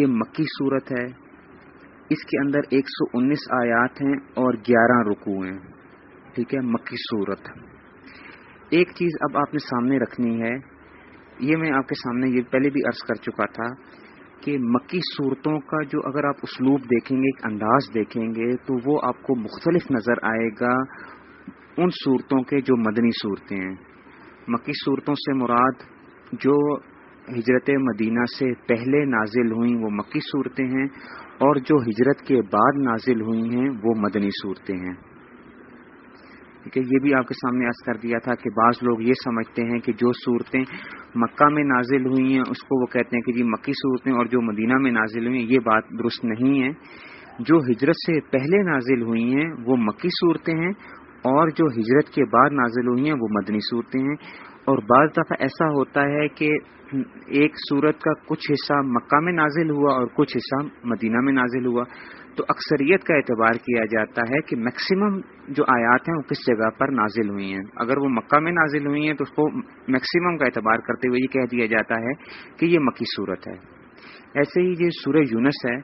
یہ مکی صورت ہے۔ اس کے اندر ایک سو انیس آیات ہیں اور گیارہ رکو ہیں۔ ٹھیک ہے، مکی صورت۔ ایک چیز اب آپ نے سامنے رکھنی ہے۔ یہ میں آپ کے سامنے یہ پہلے بھی عرض کر چکا تھا کہ مکی صورتوں کا جو اگر آپ اسلوب دیکھیں گے، ایک انداز دیکھیں گے، تو وہ آپ کو مختلف نظر آئے گا ان صورتوں کے جو مدنی صورتیں ہیں۔ مکی صورتوں سے مراد جو ہجرت مدینہ سے پہلے نازل ہوئیں وہ مکی صورتیں ہیں اور جو ہجرت کے بعد نازل ہوئی ہیں وہ مدنی صورتیں ہیں۔ ٹھیک ہے، یہ بھی آپ کے سامنے عرض کر دیا تھا کہ بعض لوگ یہ سمجھتے ہیں کہ جو صورتیں مکہ میں نازل ہوئی ہیں، اس کو وہ کہتے ہیں کہ جی مکی صورتیں اور جو مدینہ میں نازل ہوئی ہیں، یہ بات درست نہیں ہے۔ جو ہجرت سے پہلے نازل ہوئی ہیں، وہ مکی صورتیں ہیں اور جو ہجرت کے بعد نازل ہوئی ہیں، وہ مدنی صورتیں ہیں۔ اور بعض دفعہ ایسا ہوتا ہے کہ ایک صورت کا کچھ حصہ مکہ میں نازل ہوا اور کچھ حصہ مدینہ میں نازل ہوا۔ تو اکثریت کا اعتبار کیا جاتا ہے کہ میکسیمم جو آیات ہیں وہ کس جگہ پر نازل ہوئی ہیں۔ اگر وہ مکہ میں نازل ہوئی ہیں تو اس کو میکسیمم کا اعتبار کرتے ہوئے یہ کہہ دیا جاتا ہے کہ یہ مکی صورت ہے۔ ایسے ہی یہ سورہ یونس ہے۔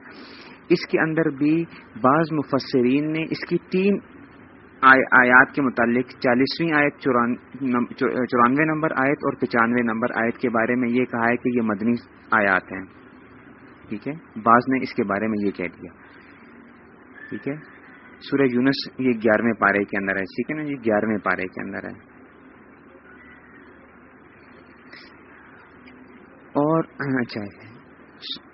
اس کے اندر بھی بعض مفسرین نے اس کی تین آیات کے متعلق چالیسویں آیت چورانوے نمبر آیت اور پچانوے نمبر آیت کے بارے میں یہ کہا ہے کہ یہ مدنی آیات ہیں۔ ٹھیک ہے؟ بعض نے اس کے بارے میں یہ کہہ دیا۔ ٹھیک ہے؟ سورہ یونس یہ گیارہویں پارے کے اندر ہے۔ ٹھیک ہے نا یہ گیارہویں پارے کے اندر ہے۔ اور اچھا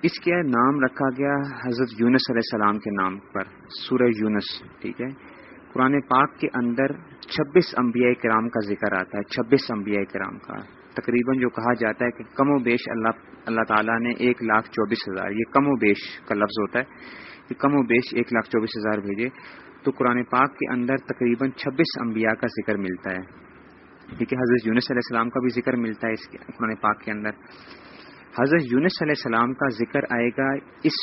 اس کے نام رکھا گیا حضرت یونس علیہ السلام کے نام پر، سورہ یونس۔ ٹھیک ہے؟ قرآن پاک کے اندر چھبیس انبیاء کرام کا ذکر آتا ہے، چھبیس انبیاء کرام کا۔ تقریباً جو کہا جاتا ہے کہ کم و بیش اللہ اللہ تعالیٰ نے ایک لاکھ چوبیس ہزار، یہ کم و بیش کا لفظ ہوتا ہے کہ کم و بیش ایک لاکھ چوبیس ہزار بھیجے تو قرآن پاک کے اندر تقریباً چھبیس انبیاء کا ذکر ملتا ہے۔ ٹھیک ہے حضرت یونس علیہ السلام کا بھی ذکر ملتا ہے اس قرآن پاک کے اندر۔ حضرت یونس علیہ السلام کا ذکر آئے گا اس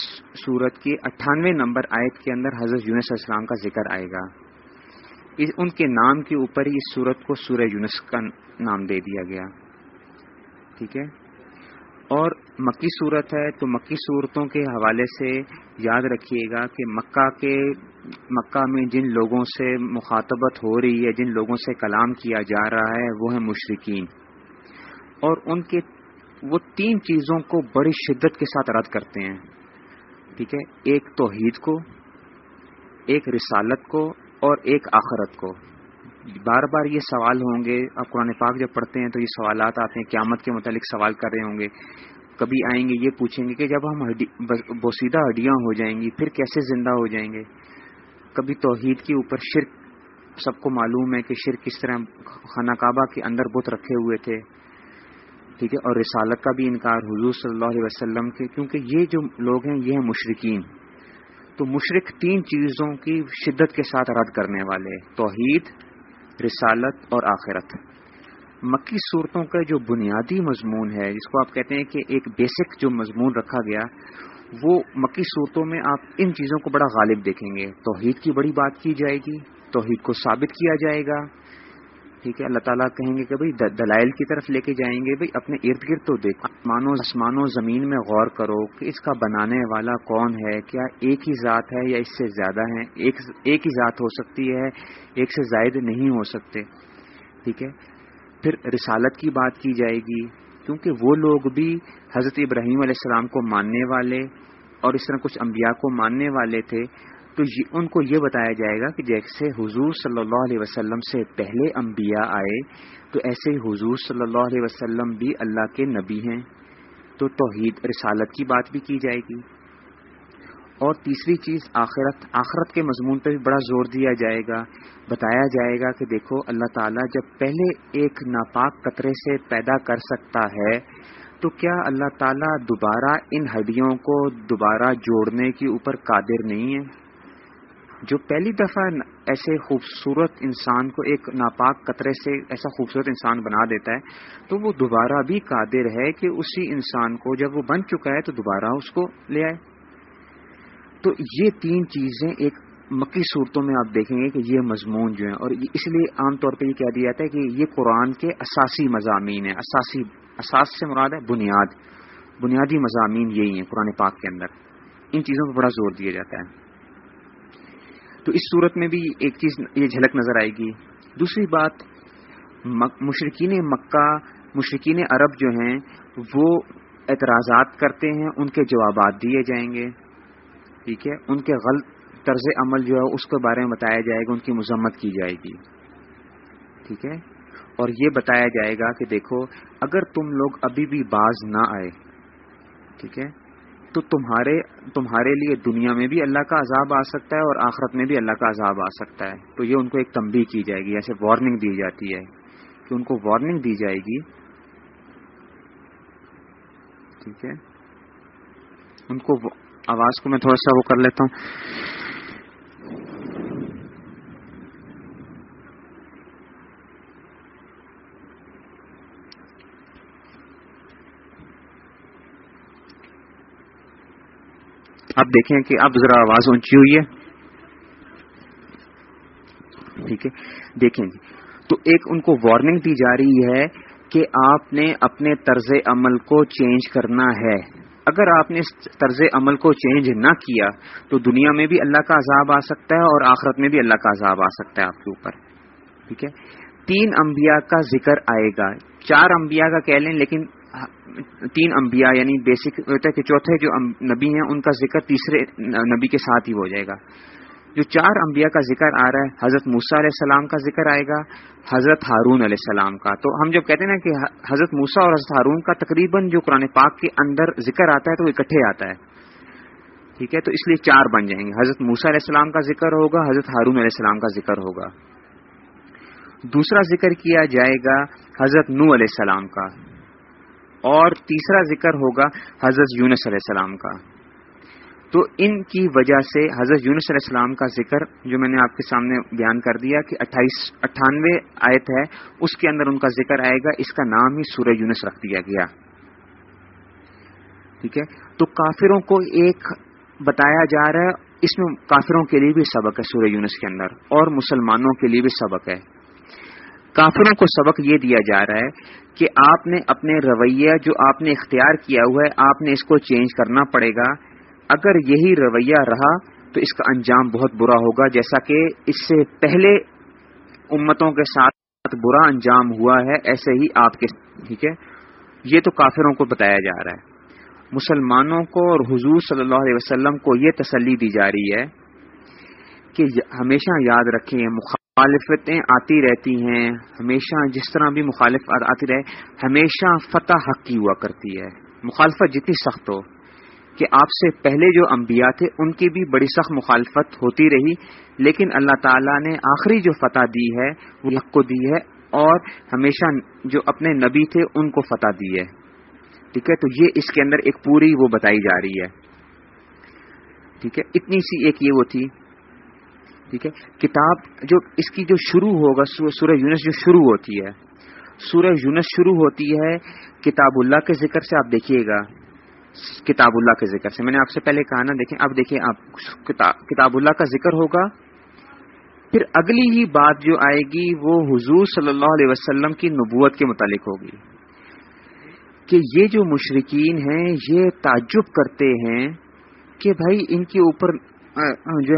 صورت کی اٹھانوے نمبر آیت کے اندر حضرت یونس علیہ السلام کا ذکر آئے گا۔ ان کے نام کے اوپر ہی اس سورت کو سورہ یونس کا نام دے دیا گیا۔ ٹھیک ہے؟ اور مکی صورت ہے تو مکی صورتوں کے حوالے سے یاد رکھیے گا کہ مکہ کے مکہ میں جن لوگوں سے مخاطبت ہو رہی ہے، جن لوگوں سے کلام کیا جا رہا ہے، وہ ہیں مشرقین اور ان کے وہ تین چیزوں کو بڑی شدت کے ساتھ رد کرتے ہیں۔ ٹھیک ہے؟ ایک توحید کو، ایک رسالت کو اور ایک آخرت کو۔ بار بار یہ سوال ہوں گے۔ آپ قرآن پاک جب پڑھتے ہیں تو یہ سوالات آتے ہیں قیامت کے متعلق سوال کر رہے ہوں گے۔ کبھی آئیں گے، یہ پوچھیں گے کہ جب ہم بوسیدہ ہڈیاں ہو جائیں گی، پھر کیسے زندہ ہو جائیں گے؟ کبھی توحید کے اوپر شرک، سب کو معلوم ہے کہ شرک کس طرح خانہ کعبہ کے اندر بت رکھے ہوئے تھے۔ ٹھیک ہے؟ اور رسالت کا بھی انکار حضور صلی اللہ علیہ وسلم کے، کیونکہ یہ جو لوگ ہیں، یہ ہیں مشرقین تو مشرق تین چیزوں کی شدت کے ساتھ رد کرنے والے توحید، رسالت اور آخرت۔ مکی صورتوں کا جو بنیادی مضمون ہے، جس کو آپ کہتے ہیں کہ ایک بیسک جو مضمون رکھا گیا، وہ مکی صورتوں میں آپ ان چیزوں کو بڑا غالب دیکھیں گے۔ توحید کی بڑی بات کی جائے گی، توحید کو ثابت کیا جائے گا ٹھیک ہے، اللہ تعالیٰ کہیں گے کہ بھائی دلائل کی طرف لے کے جائیں گے، بھائی اپنے ارد گرد تو دیکھ۔ آسمان و زمین میں غور کرو کہ اس کا بنانے والا کون ہے، کیا ایک ہی ذات ہے یا اس سے زیادہ ہے ایک ایک ہی ذات ہو سکتی ہے، ایک سے زائد نہیں ہو سکتے۔ ٹھیک ہے؟ پھر رسالت کی بات کی جائے گی، کیونکہ وہ لوگ بھی حضرت ابراہیم علیہ السلام کو ماننے والے اور اس طرح کچھ انبیاء کو ماننے والے تھے۔ تو ان کو یہ بتایا جائے گا کہ جیسے حضور صلی اللہ علیہ وسلم سے پہلے انبیاء آئے، تو ایسے ہی حضور صلی اللہ علیہ وسلم بھی اللہ کے نبی ہیں۔ تو توحید رسالت کی بات بھی کی جائے گی۔ اور تیسری چیز آخرت آخرت کے مضمون پہ بھی بڑا زور دیا جائے گا، بتایا جائے گا کہ دیکھو، اللہ تعالیٰ جب پہلے ایک ناپاک قطرے سے پیدا کر سکتا ہے، تو کیا اللہ تعالیٰ دوبارہ ان ہڈیوں کو دوبارہ جوڑنے کے اوپر قادر نہیں ہے؟ جو پہلی دفعہ ایسے خوبصورت انسان کو ایک ناپاک قطرے سے ایسا خوبصورت انسان بنا دیتا ہے، تو وہ دوبارہ بھی قادر ہے کہ اسی انسان کو جب وہ بن چکا ہے تو دوبارہ اس کو لے آئے۔ تو یہ تین چیزیں ایک مکی صورتوں میں آپ دیکھیں گے کہ یہ مضمون جو ہیں، اور اس لیے عام طور پہ یہ کہہ دیا جاتا ہے کہ یہ قرآن کے اساسی مضامین ہیں۔ اساسی، اساس سے مراد ہے بنیاد۔ بنیادی مضامین یہی ہیں قرآن پاک کے اندر۔ ان چیزوں پر بڑا زور دیا جاتا ہے۔ تو اس صورت میں بھی ایک چیز یہ جھلک نظر آئے گی۔ دوسری بات مشرقین مکہ مشرقین عرب جو ہیں، وہ اعتراضات کرتے ہیں، ان کے جوابات دیے جائیں گے۔ ٹھیک ہے؟ ان کے غلط طرز عمل جو ہے، اس کے بارے میں بتایا جائے گا، ان کی مذمت کی جائے گی۔ ٹھیک ہے؟ اور یہ بتایا جائے گا کہ دیکھو، اگر تم لوگ ابھی بھی باز نہ آئے، ٹھیک ہے؟ تو تمہارے تمہارے لیے دنیا میں بھی اللہ کا عذاب آ سکتا ہے اور آخرت میں بھی اللہ کا عذاب آ سکتا ہے۔ تو یہ ان کو ایک تمبی کی جائے گی، ایسے وارننگ دی جاتی ہے کہ ان کو وارننگ دی جائے گی۔ ٹھیک ہے؟ ان کو آواز کو میں تھوڑا سا وہ کر لیتا ہوں۔ اب دیکھیں کہ اب ذرا آواز اونچی ہوئی ہے۔ ٹھیک ہے، دیکھیں۔ جی تو ایک ان کو وارننگ دی جا رہی ہے کہ آپ نے اپنے طرز عمل کو چینج کرنا ہے۔ اگر آپ نے اس طرز عمل کو چینج نہ کیا تو دنیا میں بھی اللہ کا عذاب آ سکتا ہے اور آخرت میں بھی اللہ کا عذاب آ سکتا ہے آپ کے اوپر۔ ٹھیک ہے۔ تین انبیاء کا ذکر آئے گا۔ چار انبیاء کا کہہ لیں، لیکن تین انبیاء یعنی بیسک ہوتا ہے کہ چوتھے جو نبی ہیں، ان کا ذکر تیسرے نبی کے ساتھ ہی ہو جائے گا۔ جو چار انبیاء کا ذکر آ رہا ہے، حضرت موسا علیہ السلام کا ذکر آئے گا، حضرت ہارون علیہ السلام کا۔ تو ہم جب کہتے ہیں نا کہ حضرت موسا اور حضرت ہارون کا تقریباً جو قرآن پاک کے اندر ذکر آتا ہے تو وہ اکٹھے آتا ہے۔ ٹھیک ہے؟ تو اس لیے چار بن جائیں گے۔ حضرت موسا علیہ السلام کا ذکر ہوگا، حضرت ہارون علیہ السلام کا ذکر ہوگا۔ دوسرا ذکر کیا جائے گا حضرت نو علیہ السلام کا۔ اور تیسرا ذکر ہوگا حضرت یونس علیہ السلام کا۔ تو ان کی وجہ سے حضرت یونس علیہ السلام کا ذکر جو میں نے آپ کے سامنے بیان کر دیا کہ اٹھائیس، اٹھانوے آیت ہے، اس کے اندر ان کا ذکر آئے گا، اس کا نام ہی سورہ یونس رکھ دیا گیا۔ ٹھیک ہے؟ تو کافروں کو ایک بتایا جا رہا ہے، اس میں کافروں کے لیے بھی سبق ہے سورہ یونس کے اندر، اور مسلمانوں کے لیے بھی سبق ہے۔ کافروں کو سبق یہ دیا جا رہا ہے کہ آپ نے اپنے رویہ جو آپ نے اختیار کیا ہوا ہے، آپ نے اس کو چینج کرنا پڑے گا۔ اگر یہی رویہ رہا تو اس کا انجام بہت برا ہوگا، جیسا کہ اس سے پہلے امتوں کے ساتھ برا انجام ہوا ہے، ایسے ہی آپ کے ٹھیک ہے؟ یہ تو کافروں کو بتایا جا رہا ہے۔ مسلمانوں کو اور حضور صلی اللہ علیہ وسلم کو یہ تسلی دی جا رہی ہے کہ ہمیشہ یاد رکھیں مخالفتیں آتی رہتی ہیں۔ ہمیشہ جس طرح بھی مخالف آتی رہے، ہمیشہ فتح حق کی ہوا کرتی ہے۔ مخالفت جتنی سخت ہو کہ آپ سے پہلے جو انبیاء تھے، ان کی بھی بڑی سخت مخالفت ہوتی رہی۔ لیکن اللہ تعالیٰ نے آخری جو فتح دی ہے، وہ حق کو دی ہے اور ہمیشہ جو اپنے نبی تھے، ان کو فتح دی ہے۔ ٹھیک ہے؟ تو یہ اس کے اندر ایک پوری وہ بتائی جا رہی ہے۔ ٹھیک ہے؟ اتنی سی ایک یہ وہ تھی ٹھیک ہے؟ کتاب جو اس کی جو شروع ہوگا سورہ یونس جو شروع ہوتی ہے، سورہ یونس شروع ہوتی ہے کتاب اللہ کے ذکر سے، آپ دیکھیے گا، کتاب اللہ کے ذکر سے۔ میں نے آپ سے پہلے کہا نا، دیکھیں، اب دیکھیں آپ کتاب اللہ کا ذکر ہوگا۔ پھر اگلی ہی بات جو آئے گی، وہ حضور صلی اللہ علیہ وسلم کی نبوت کے متعلق ہوگی۔ کہ یہ جو مشرقین ہیں، یہ تعجب کرتے ہیں کہ بھائی ان کے اوپر جو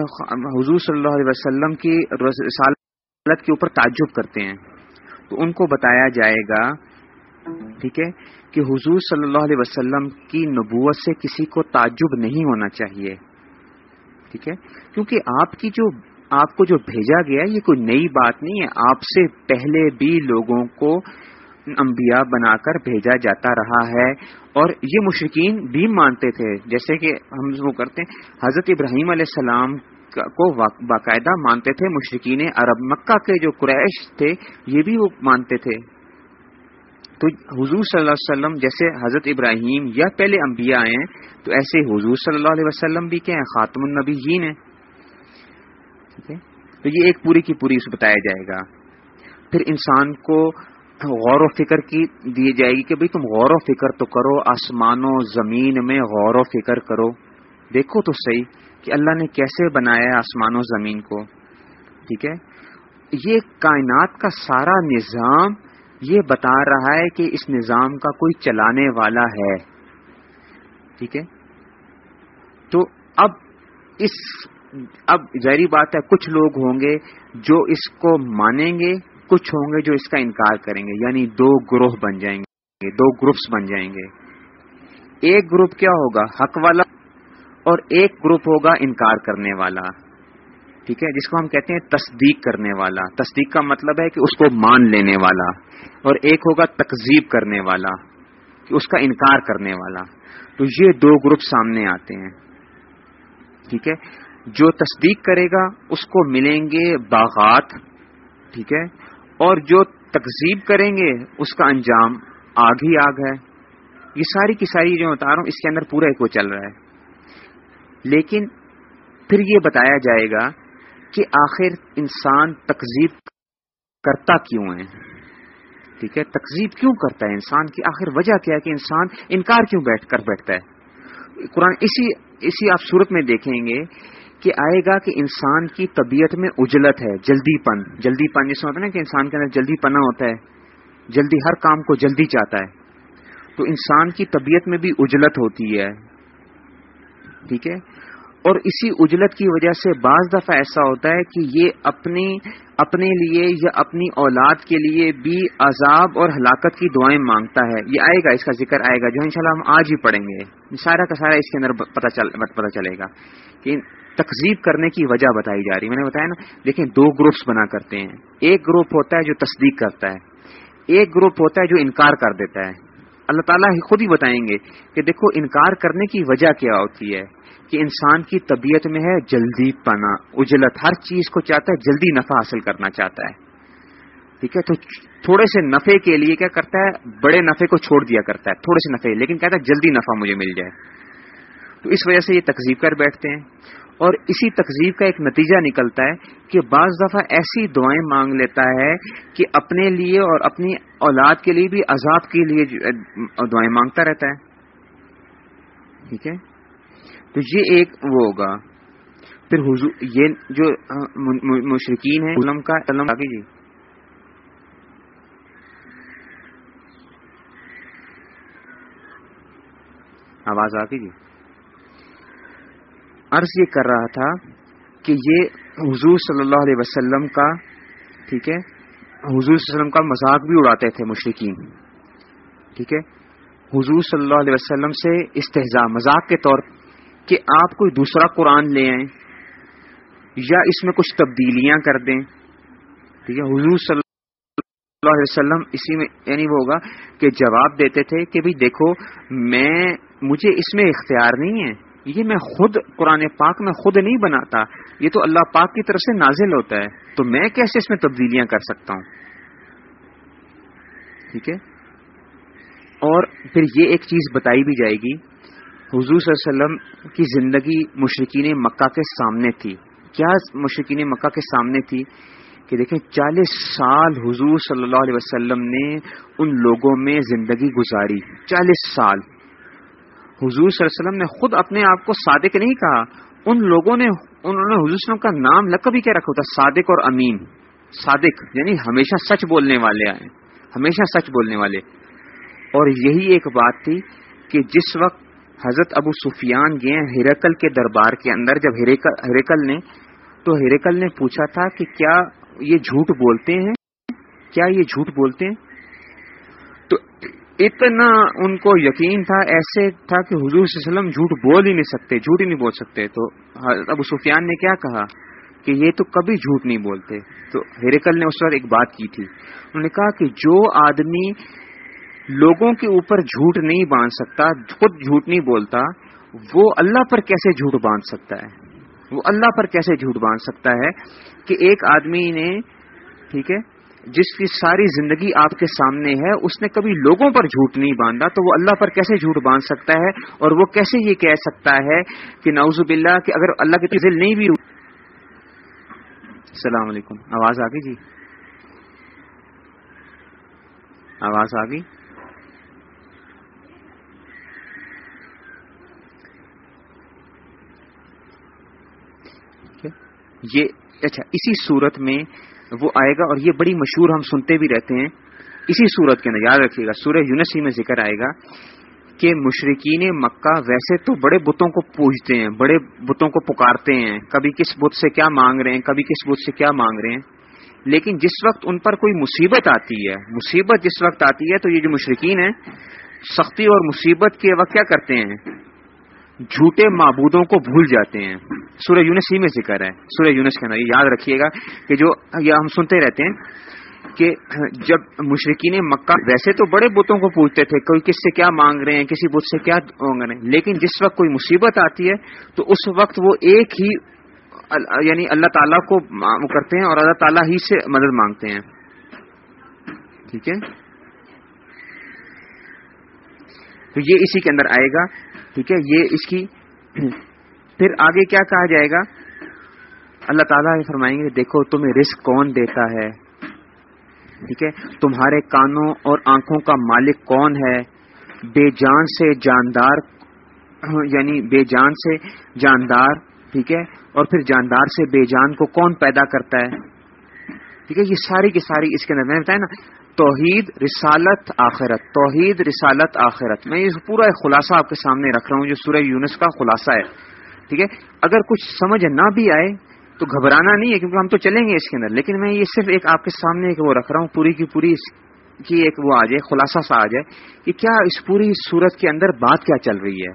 حضور صلی اللہ علیہ وسلم کی رسالت کے اوپر تعجب کرتے ہیں۔ تو ان کو بتایا جائے گا، ٹھیک ہے، کہ حضور صلی اللہ علیہ وسلم کی نبوت سے کسی کو تعجب نہیں ہونا چاہیے۔ ٹھیک ہے، کیونکہ آپ کی جو آپ کو جو بھیجا گیا، یہ کوئی نئی بات نہیں ہے۔ آپ سے پہلے بھی لوگوں کو انبیاء بنا کر بھیجا جاتا رہا ہے اور یہ مشرقین بھی مانتے تھے، جیسے کہ ہم وہ کرتے ہیں، حضرت ابراہیم علیہ السلام کو باقاعدہ مانتے تھے مشرقین عرب مکہ کے جو قریش تھے، یہ بھی وہ مانتے تھے۔ تو حضور صلی اللہ علیہ وسلم جیسے حضرت ابراہیم یا پہلے انبیاء ہیں، تو ایسے حضور صلی اللہ علیہ وسلم بھی کیا ہیں، خاتم النبی جین ہے؟ تو یہ ایک پوری کی پوری بتایا جائے گا۔ پھر انسان کو غور و فکر کی دی جائے گی کہ بھئی تم غور و فکر تو کرو، آسمان و زمین میں غور و فکر کرو۔ دیکھو تو صحیح کہ اللہ نے کیسے بنایا آسمان و زمین کو۔ ٹھیک ہے؟ یہ کائنات کا سارا نظام یہ بتا رہا ہے کہ اس نظام کا کوئی چلانے والا ہے۔ ٹھیک ہے؟ تو اب اس، اب ظاہری بات ہے، کچھ لوگ ہوں گے جو اس کو مانیں گے۔ کچھ ہوں گے جو اس کا انکار کریں گے یعنی دو گروہ بن جائیں گے، دو گروپس بن جائیں گے۔ ایک گروپ کیا ہوگا؟ حق والا اور ایک گروپ ہوگا انکار کرنے والا۔ ٹھیک ہے؟ جس کو ہم کہتے ہیں تصدیق کرنے والا۔ تصدیق کا مطلب ہے کہ اس کو مان لینے والا اور ایک ہوگا تکزیب کرنے والا، کہ اس کا انکار کرنے والا۔ تو یہ دو گروپ سامنے آتے ہیں۔ ٹھیک ہے؟ جو تصدیق کرے گا، اس کو ملیں گے باغات۔ ٹھیک ہے؟ اور جو تقزیب کریں گے، اس کا انجام آگ ہی آگ ہے۔ یہ ساری کی ساری جو بتا رہا ہوں، اس کے اندر پورا ایک وہ چل رہا ہے۔ لیکن پھر یہ بتایا جائے گا کہ آخر انسان تقزیب کرتا کیوں ہے؟ ٹھیک ہے؟ تقزیب کیوں کرتا ہے انسان؟ کی آخر وجہ کیا ہے کہ انسان انکار کیوں بیٹھ کر بیٹھتا ہے؟ قرآن اسی اسی آپ صورت میں دیکھیں گے کہ آئے گا کہ انسان کی طبیعت میں اجلت ہے، جلدی پن۔ جلدی پن جس میں ہوتا ہے نا کہ انسان کے اندر جلدی پنا ہوتا ہے، جلدی ہر کام کو جلدی چاہتا ہے۔ تو انسان کی طبیعت میں بھی اجلت ہوتی ہے۔ ٹھیک ہے؟ اور اسی اجلت کی وجہ سے بعض دفعہ ایسا ہوتا ہے کہ یہ اپنی اپنے لیے یا اپنی اولاد کے لیے بھی عذاب اور ہلاکت کی دعائیں مانگتا ہے۔ یہ آئے گا، اس کا ذکر آئے گا، جو انشاءاللہ ہم آج ہی پڑھیں گے۔ سارا کا سارا اس کے اندر پتہ چل پتہ چلے گا کہ تقزیب کرنے کی وجہ بتائی جا رہی میں نے بتایا نا، دیکھیں دو گروپس بنا کرتے ہیں۔ ایک گروپ ہوتا ہے جو تصدیق کرتا ہے۔ ایک گروپ ہوتا ہے جو انکار کر دیتا ہے۔ اللہ تعالیٰ خود ہی بتائیں گے کہ دیکھو، انکار کرنے کی وجہ کیا ہوتی ہے؟ کہ انسان کی طبیعت میں ہے جلدی پنا اجلت، ہر چیز کو چاہتا ہے جلدی نفع حاصل کرنا چاہتا ہے۔ ٹھیک ہے؟ تو تھوڑے سے نفے کے لیے کیا کرتا ہے؟ بڑے نفے کو چھوڑ دیا کرتا ہے، تھوڑے سے نفے لیکن کہتا ہے جلدی نفع مجھے مل جائے۔ تو اس وجہ سے یہ تقزیب کر بیٹھتے ہیں۔ اور اسی تقزیب کا ایک نتیجہ نکلتا ہے کہ بعض دفعہ ایسی دعائیں مانگ لیتا ہے کہ اپنے لیے اور اپنی اولاد کے لیے بھی عذاب کے لیے دعائیں مانگتا رہتا ہے۔ ٹھیک ہے؟ تو یہ ایک وہ ہوگا۔ پھر حضور، یہ جو مشرقین ہیں علم کا علم جی۔ آواز آ جی۔ عرض یہ کر رہا تھا کہ یہ حضور صلی اللہ علیہ وسلم کا، ٹھیک ہے، حضور صلی اللہ علیہ وسلم کا مذاق بھی اڑاتے تھے مشرقین ٹھیک ہے، حضور صلی اللہ علیہ وسلم سے استحضاء، مذاق کے طور کہ آپ کوئی دوسرا قرآن لے آئیں یا اس میں کچھ تبدیلیاں کر دیں، ٹھیک ہے، حضور صلی اللہ علیہ وسلم اسی میں یعنی وہ ہوگا کہ جواب دیتے تھے کہ بھائی دیکھو، میں، مجھے اس میں اختیار نہیں ہے۔ یہ میں خود قرآن پاک میں خود نہیں بناتا، یہ تو اللہ پاک کی طرف سے نازل ہوتا ہے۔ تو میں کیسے اس میں تبدیلیاں کر سکتا ہوں؟ ٹھیک ہے؟ اور پھر یہ ایک چیز بتائی بھی جائے گی، حضور صلی اللہ علیہ وسلم کی زندگی مشرقین مکہ کے سامنے تھی۔ کیا مشرقین مکہ کے سامنے تھی؟ کہ دیکھیں، چالیس سال حضور صلی اللہ علیہ وسلم نے ان لوگوں میں زندگی گزاری۔ چالیس سال۔ حضور صلی اللہ علیہ وسلم نے خود اپنے آپ کو صادق نہیں کہا۔ ان لوگوں نے انہوں نے حضور صلی اللہ علیہ وسلم کا نام لقب ہی کیا رکھا ہوتا صادق اور امین۔ صادق یعنی ہمیشہ سچ بولنے والے آئے۔ ہمیشہ سچ بولنے والے۔ اور یہی ایک بات تھی کہ جس وقت حضرت ابو سفیان گئے ہیرکل کے دربار کے اندر، جب ہیریکل نے تو ہیریکل نے پوچھا تھا کہ کیا یہ جھوٹ بولتے ہیں؟ کیا یہ جھوٹ بولتے ہیں؟ تو اتنا ان کو یقین تھا، ایسے تھا کہ حضور صلی اللہ علیہ وسلم جھوٹ بول ہی نہیں سکتے، جھوٹ ہی نہیں بول سکتے۔ تو ابو سفیان نے کیا کہا کہ یہ تو کبھی جھوٹ نہیں بولتے۔ تو ہیریکل نے اس وقت ایک بات کی تھی۔ انہوں نے کہا کہ جو آدمی لوگوں کے اوپر جھوٹ نہیں باندھ سکتا، خود جھوٹ نہیں بولتا، وہ اللہ پر کیسے جھوٹ باندھ سکتا ہے؟ وہ اللہ پر کیسے جھوٹ باندھ سکتا ہے کہ ایک آدمی نے، ٹھیک ہے جس کی ساری زندگی آپ کے سامنے ہے، اس نے کبھی لوگوں پر جھوٹ نہیں باندھا، تو وہ اللہ پر کیسے جھوٹ باندھ سکتا ہے؟ اور وہ کیسے یہ کہہ سکتا ہے کہ نعوذ باللہ کہ اگر اللہ کی تزل نہیں بھی السلام علیکم۔ آواز آ گئی جی؟ آواز آ گئی؟ یہ اچھا اسی صورت میں وہ آئے گا اور یہ بڑی مشہور ہم سنتے بھی رہتے ہیں۔ اسی صورت کے اندر یاد رکھیے گا، سورہ یونسی میں ذکر آئے گا کہ مشرقین مکہ ویسے تو بڑے بتوں کو پوجتے ہیں، بڑے بتوں کو پکارتے ہیں۔ کبھی کس بت سے کیا مانگ رہے ہیں، کبھی کس بت سے کیا مانگ رہے ہیں۔ لیکن جس وقت ان پر کوئی مصیبت آتی ہے، مصیبت جس وقت آتی ہے تو یہ جو مشرقین ہیں، سختی اور مصیبت کے وقت کیا کرتے ہیں؟ جھوٹے معبودوں کو بھول جاتے ہیں۔ سورہ یونس ہی میں ذکر ہے۔ سورہ یونس کے اندر یہ یاد رکھیے گا کہ جو یہ ہم سنتے رہتے ہیں کہ جب مشرقین مکہ ویسے تو بڑے بتوں کو پوچھتے تھے، کوئی کس سے کیا مانگ رہے ہیں، کسی بت سے کیا مانگ رہے ہیں، لیکن جس وقت کوئی مصیبت آتی ہے تو اس وقت وہ ایک ہی یعنی اللہ تعالیٰ کو کرتے ہیں اور اللہ تعالیٰ ہی سے مدد مانگتے ہیں۔ ٹھیک ہے؟ تو یہ اسی کے اندر آئے گا۔ ٹھیک ہے، یہ اس کی پھر آگے کیا کہا جائے گا؟ اللہ تعالیٰ فرمائیں گے، دیکھو تمہیں رسک کون دیتا ہے؟ ٹھیک ہے، تمہارے کانوں اور آنکھوں کا مالک کون ہے؟ بے جان سے جاندار یعنی بے جان سے جاندار، ٹھیک ہے، اور پھر جاندار سے بے جان کو کون پیدا کرتا ہے؟ ٹھیک ہے، یہ ساری کی ساری اس کے اندر میں بتایا نا، توحید، رسالت، آخرت، توحید، رسالت، آخرت۔ میں یہ پورا ایک خلاصہ آپ کے سامنے رکھ رہا ہوں، جو سورہ یونس کا خلاصہ ہے۔ ٹھیک ہے؟ اگر کچھ سمجھ نہ بھی آئے تو گھبرانا نہیں ہے، کیونکہ ہم تو چلیں گے اس کے اندر۔ لیکن میں یہ صرف ایک آپ کے سامنے ایک وہ رکھ رہا ہوں، پوری کی پوری اس کی ایک وہ آ جائے خلاصہ سا آ جائے کہ کیا اس پوری صورت کے اندر بات کیا چل رہی ہے؟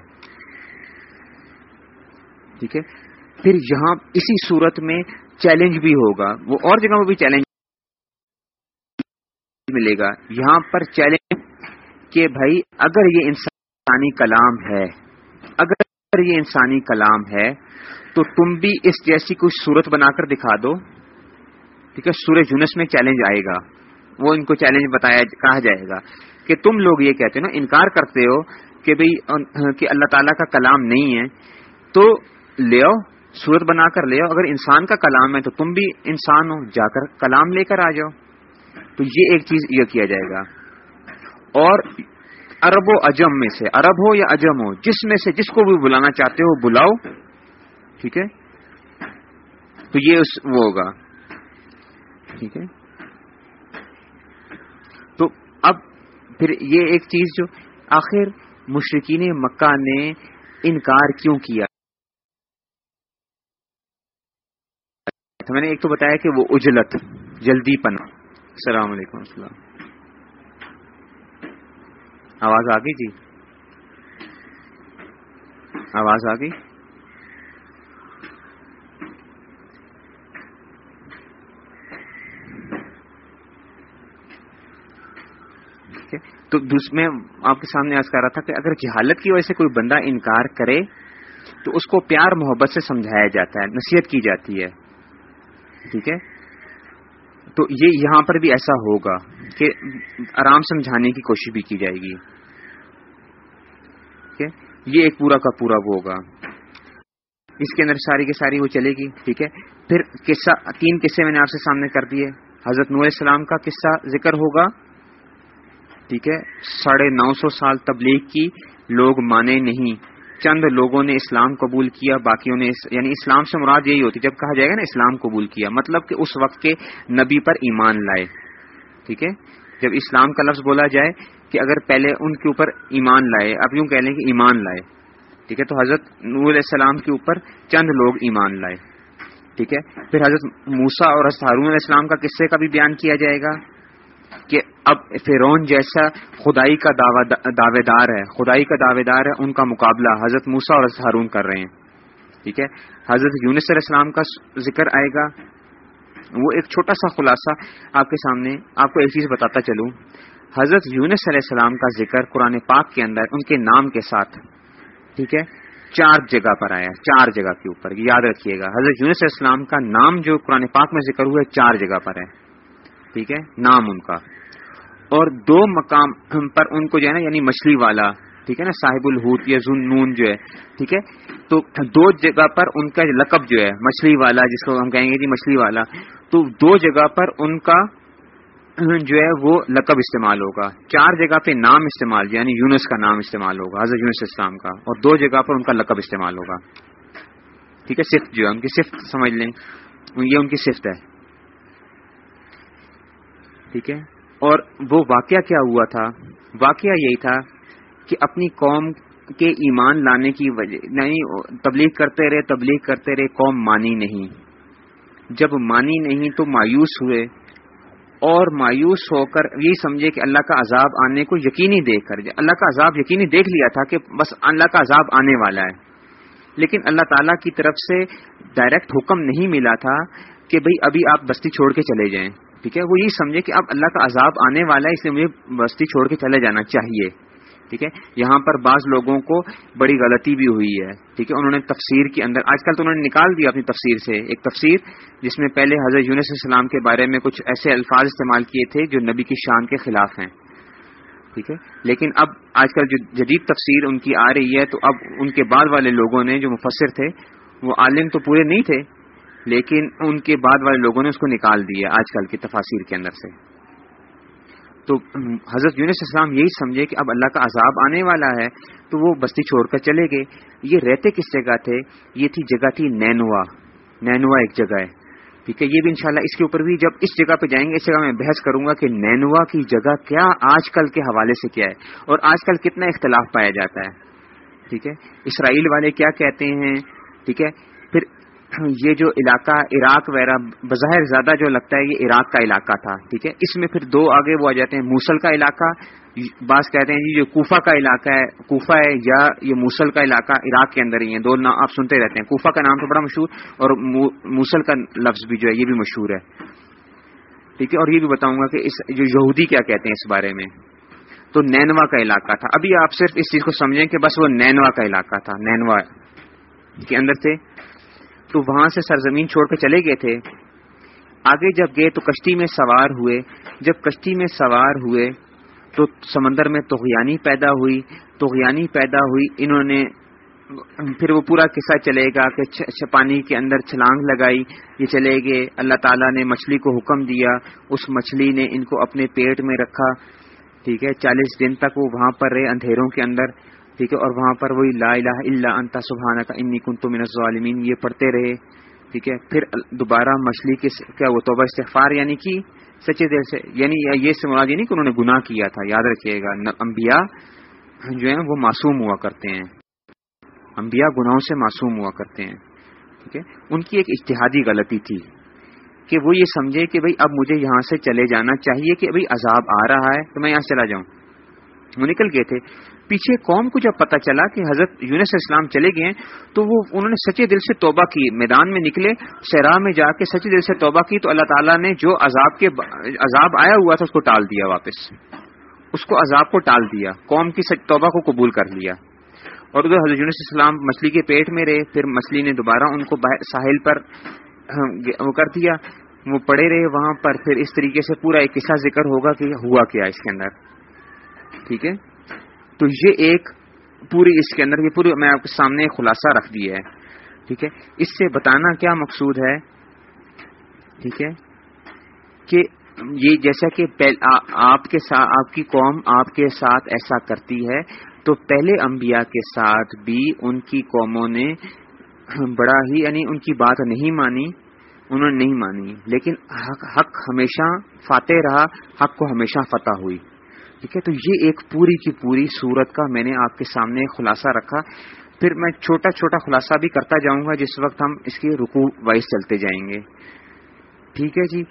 ٹھیک ہے؟ پھر یہاں اسی صورت میں چیلنج بھی ہوگا۔ وہ اور جگہ میں بھی چیلنج ملے گا۔ یہاں پر چیلنج کہ بھائی اگر یہ انسانی کلام ہے، اگر یہ انسانی کلام ہے، تو تم بھی اس جیسی کچھ صورت بنا کر دکھا دو۔ ٹھیک ہے سورج جنس میں چیلنج آئے گا۔ وہ ان کو چیلنج بتایا کہا جائے گا کہ تم لوگ یہ کہتے ہو نا، انکار کرتے ہو کہ بھائی، کہ اللہ تعالیٰ کا کلام نہیں ہے۔ تو لے آؤ، صورت بنا کر لے آؤ۔ اگر انسان کا کلام ہے تو تم بھی انسان ہو، جا کر کلام لے کر آ جاؤ۔ تو یہ ایک چیز یہ کیا جائے گا۔ اور عرب و اجم میں سے، عرب ہو یا اجم ہو، جس میں سے جس کو بھی بلانا چاہتے ہو بلاؤ، ٹھیک ہے؟ تو یہ اس وہ ہوگا۔ ٹھیک ہے؟ تو اب پھر یہ ایک چیز جو آخر مشرقین مکہ نے انکار کیوں کیا؟ میں نے ایک تو بتایا کہ وہ اجلت، جلدی پنا السلام علیکم السلام آواز آ گئی جی؟ آواز آ گئی؟ تو میں آپ کے سامنے آج کر رہا تھا کہ اگر جہالت کی وجہ سے کوئی بندہ انکار کرے، تو اس کو پیار محبت سے سمجھایا جاتا ہے، نصیحت کی جاتی ہے۔ ٹھیک ہے؟ تو یہ یہاں پر بھی ایسا ہوگا کہ آرام سمجھانے کی کوشش بھی کی جائے گی۔ یہ ایک پورا کا پورا وہ ہوگا۔ اس کے اندر ساری کی ساری وہ چلے گی، ٹھیک ہے؟ پھر قصہ، تین قصے میں نے آپ سے سامنے کر دیے۔ حضرت نور السلام کا قصہ ذکر ہوگا۔ ٹھیک ہے؟ ساڑھے نو سو سال تبلیغ کی لوگ مانے نہیں۔ چند لوگوں نے اسلام قبول کیا، باقیوں نے یعنی اسلام سے مراد یہی ہوتی جب کہا جائے گا نا اسلام قبول کیا مطلب کہ اس وقت کے نبی پر ایمان لائے، ٹھیک ہے؟ جب اسلام کا لفظ بولا جائے کہ اگر پہلے ان کے اوپر ایمان لائے، اب یوں کہہ لیں کہ ایمان لائے، ٹھیک ہے؟ تو حضرت نور علیہ السلام کے اوپر چند لوگ ایمان لائے، ٹھیک ہے؟ پھر حضرت موسا اور حضرت ہارون علیہ السلام کا قصے کا بھی بیان کیا جائے گا کہ اب فرون جیسا خدائی کا دعوے دار ہے، خدائی کا دعوے دار ہے، ان کا مقابلہ حضرت موسا اور ہارون کر رہے ہیں۔ ٹھیک ہے؟ حضرت یونس علیہ السلام کا ذکر آئے گا۔ وہ ایک چھوٹا سا خلاصہ آپ کے سامنے آپ کو ایک چیز بتاتا چلوں۔ حضرت یونس علیہ السلام کا ذکر قرآن پاک کے اندر ان کے نام کے ساتھ، ٹھیک ہے؟ چار جگہ پر آیا چار جگہ کے اوپر، یاد رکھیے گا۔ حضرت یونس علیہ السلام کا نام جو قرآن پاک میں ذکر ہوا ہے، چار جگہ پر ہے۔ ٹھیک ہے، نام ان کا۔ اور دو مقام پر ان کو جو ہے نا یعنی مچھلی والا، ٹھیک ہے نا، صاحب الحوت، یا نون جو ہے، ٹھیک ہے۔ تو دو جگہ پر ان کا لقب جو ہے، مچھلی والا، جس کو ہم کہیں گے جی مچھلی والا، تو دو جگہ پر ان کا جو ہے وہ لقب استعمال ہوگا۔ چار جگہ پہ نام استعمال یعنی یونس کا نام استعمال ہوگا، حضرت یونس اسلام کا، اور دو جگہ پر ان کا لقب استعمال ہوگا۔ ٹھیک ہے، صفت جو ہے، ان کی صفت سمجھ لیں۔ یہ ان کی صفت ہے۔ ٹھیک ہے؟ اور وہ واقعہ کیا ہوا تھا؟ واقعہ یہی تھا کہ اپنی قوم کے ایمان لانے کی وجہ یعنی نہیں تبلیغ کرتے رہے، تبلیغ کرتے رہے، قوم مانی نہیں۔ جب مانی نہیں تو مایوس ہوئے اور مایوس ہو کر یہ سمجھے کہ اللہ کا عذاب آنے کو یقینی دیکھ کر اللہ کا عذاب یقینی دیکھ لیا تھا کہ بس اللہ کا عذاب آنے والا ہے۔ لیکن اللہ تعالیٰ کی طرف سے ڈائریکٹ حکم نہیں ملا تھا کہ بھئی ابھی آپ بستی چھوڑ کے چلے جائیں۔ ٹھیک ہے؟ وہ یہ سمجھے کہ اب اللہ کا عذاب آنے والا ہے، اس لیے مجھے بستی چھوڑ کے چلے جانا چاہیے۔ ٹھیک ہے؟ یہاں پر بعض لوگوں کو بڑی غلطی بھی ہوئی ہے۔ ٹھیک ہے؟ انہوں نے تفسیر کے اندر، آج کل تو انہوں نے نکال دیا اپنی تفسیر سے ایک تفسیر، جس میں پہلے حضرت یونس السلام کے بارے میں کچھ ایسے الفاظ استعمال کیے تھے جو نبی کی شان کے خلاف ہیں۔ ٹھیک ہے؟ لیکن اب آج کل جو جدید تفسیر ان کی آ رہی ہے، تو اب ان کے بعد والے لوگوں نے جو مفسر تھے، وہ عالم تو پورے نہیں تھے لیکن ان کے بعد والے لوگوں نے اس کو نکال دیا آج کل کی تفاصیر کے اندر سے۔ تو حضرت یونس اسلام یہی سمجھے کہ اب اللہ کا عذاب آنے والا ہے تو وہ بستی چھوڑ کر چلے گئے۔ یہ رہتے کس جگہ تھے؟ یہ تھی جگہ تھی نینوا۔ نینوا ایک جگہ ہے۔ ٹھیک ہے، یہ بھی انشاءاللہ اس کے اوپر بھی جب اس جگہ پہ جائیں گے، اس جگہ میں بحث کروں گا کہ نینوا کی جگہ کیا آج کل کے حوالے سے کیا ہے اور آج کل کتنا اختلاف پایا جاتا ہے۔ ٹھیک ہے، اسرائیل والے کیا کہتے ہیں؟ ٹھیک ہے، پھر یہ جو علاقہ عراق وغیرہ، بظاہر زیادہ جو لگتا ہے یہ عراق کا علاقہ تھا، ٹھیک ہے؟ اس میں پھر دو آگے وہ آ جاتے ہیں، موسل کا علاقہ، بعض کہتے ہیں جی جو کوفہ کا علاقہ ہے، کوفہ ہے یا یہ موسل کا علاقہ عراق کے اندر ہی ہے دو نام آپ سنتے رہتے ہیں۔ کوفہ کا نام تو بڑا مشہور، اور موسل کا لفظ بھی جو ہے یہ بھی مشہور ہے۔ ٹھیک ہے؟ اور یہ بھی بتاؤں گا کہ اس جو یہودی کیا کہتے ہیں اس بارے میں۔ تو نینوا کا علاقہ تھا۔ ابھی آپ صرف اس چیز کو سمجھیں کہ بس وہ نینوا کا علاقہ تھا، نینوا کے اندر تھے تو وہاں سے سرزمین چھوڑ کے چلے گئے تھے۔ آگے جب گئے تو کشتی میں سوار ہوئے۔ جب کشتی میں سوار ہوئے تو سمندر میں تغیانی پیدا ہوئی۔ تغیانی پیدا ہوئی۔ انہوں نے پھر وہ پورا قصہ چلے گا کہ پانی کے اندر چھلانگ لگائی، یہ چلے گئے۔ اللہ تعالیٰ نے مچھلی کو حکم دیا۔ اس مچھلی نے ان کو اپنے پیٹ میں رکھا۔ ٹھیک ہے، چالیس دن تک وہ وہاں پر رہے، اندھیروں کے اندر۔ ٹھیک ہے، اور وہاں پر وہی لا الہ الا انتا سبحانہ کا انی کن تو الظالمین، یہ پڑھتے رہے، ٹھیک ہے، پھر دوبارہ مچھلی کے کیا وہ توبہ استغفار یعنی کہ سچے دل سے یعنی یہ سے مراد نہیں کہ انہوں نے گناہ کیا تھا، یاد رکھیے گا انبیاء جو ہیں وہ معصوم ہوا کرتے ہیں، انبیاء گناہوں سے معصوم ہوا کرتے ہیں، ٹھیک ہے، ان کی ایک اشتہادی غلطی تھی کہ وہ یہ سمجھے کہ بھئی اب مجھے یہاں سے چلے جانا چاہیے کہ ابھی عذاب آ رہا ہے تو میں یہاں چلا جاؤں۔ وہ نکل گئے تھے۔ پیچھے قوم کو جب پتا چلا کہ حضرت یونس اسلام چلے گئے تو وہ، انہوں نے سچے دل سے توبہ کی، میدان میں نکلے شہرا میں جا کے سچے دل سے توبہ کی، تو اللہ تعالیٰ نے جو عذاب کے عذاب آیا ہوا تھا، اس کو ٹال دیا واپس۔ اس کو عذاب کو ٹال دیا، قوم کی توبہ کو قبول کر لیا۔ اور ادھر حضرت یونس اسلام مچھلی کے پیٹ میں رہے، پھر مچھلی نے دوبارہ ان کو ساحل پر وہ کر دیا۔ وہ پڑے رہے وہاں پر، پھر اس طریقے سے پورا ایک قصہ ذکر ہوگا کہ ہوا کیا اس کے اندر۔ ٹھیک ہے؟ تو یہ ایک پوری اس کے اندر یہ پوری میں آپ کے سامنے خلاصہ رکھ دیا ہے، ٹھیک ہے؟ اس سے بتانا کیا مقصود ہے؟ ٹھیک ہے؟ کہ یہ جیسا کہ آپ کے ساتھ آپ کی قوم آپ کے ساتھ ایسا کرتی ہے، تو پہلے انبیاء کے ساتھ بھی ان کی قوموں نے بڑا ہی یعنی ان کی بات نہیں مانی، انہوں نے نہیں مانی، لیکن حق حق ہمیشہ فاتح رہا، حق کو ہمیشہ فتح ہوئی۔ ٹھیک ہے؟ تو یہ ایک پوری کی پوری صورت کا میں نے آپ کے سامنے خلاصہ رکھا۔ پھر میں چھوٹا چھوٹا خلاصہ بھی کرتا جاؤں گا، جس وقت ہم اس کے رکو وائز چلتے جائیں گے۔ ٹھیک ہے جی؟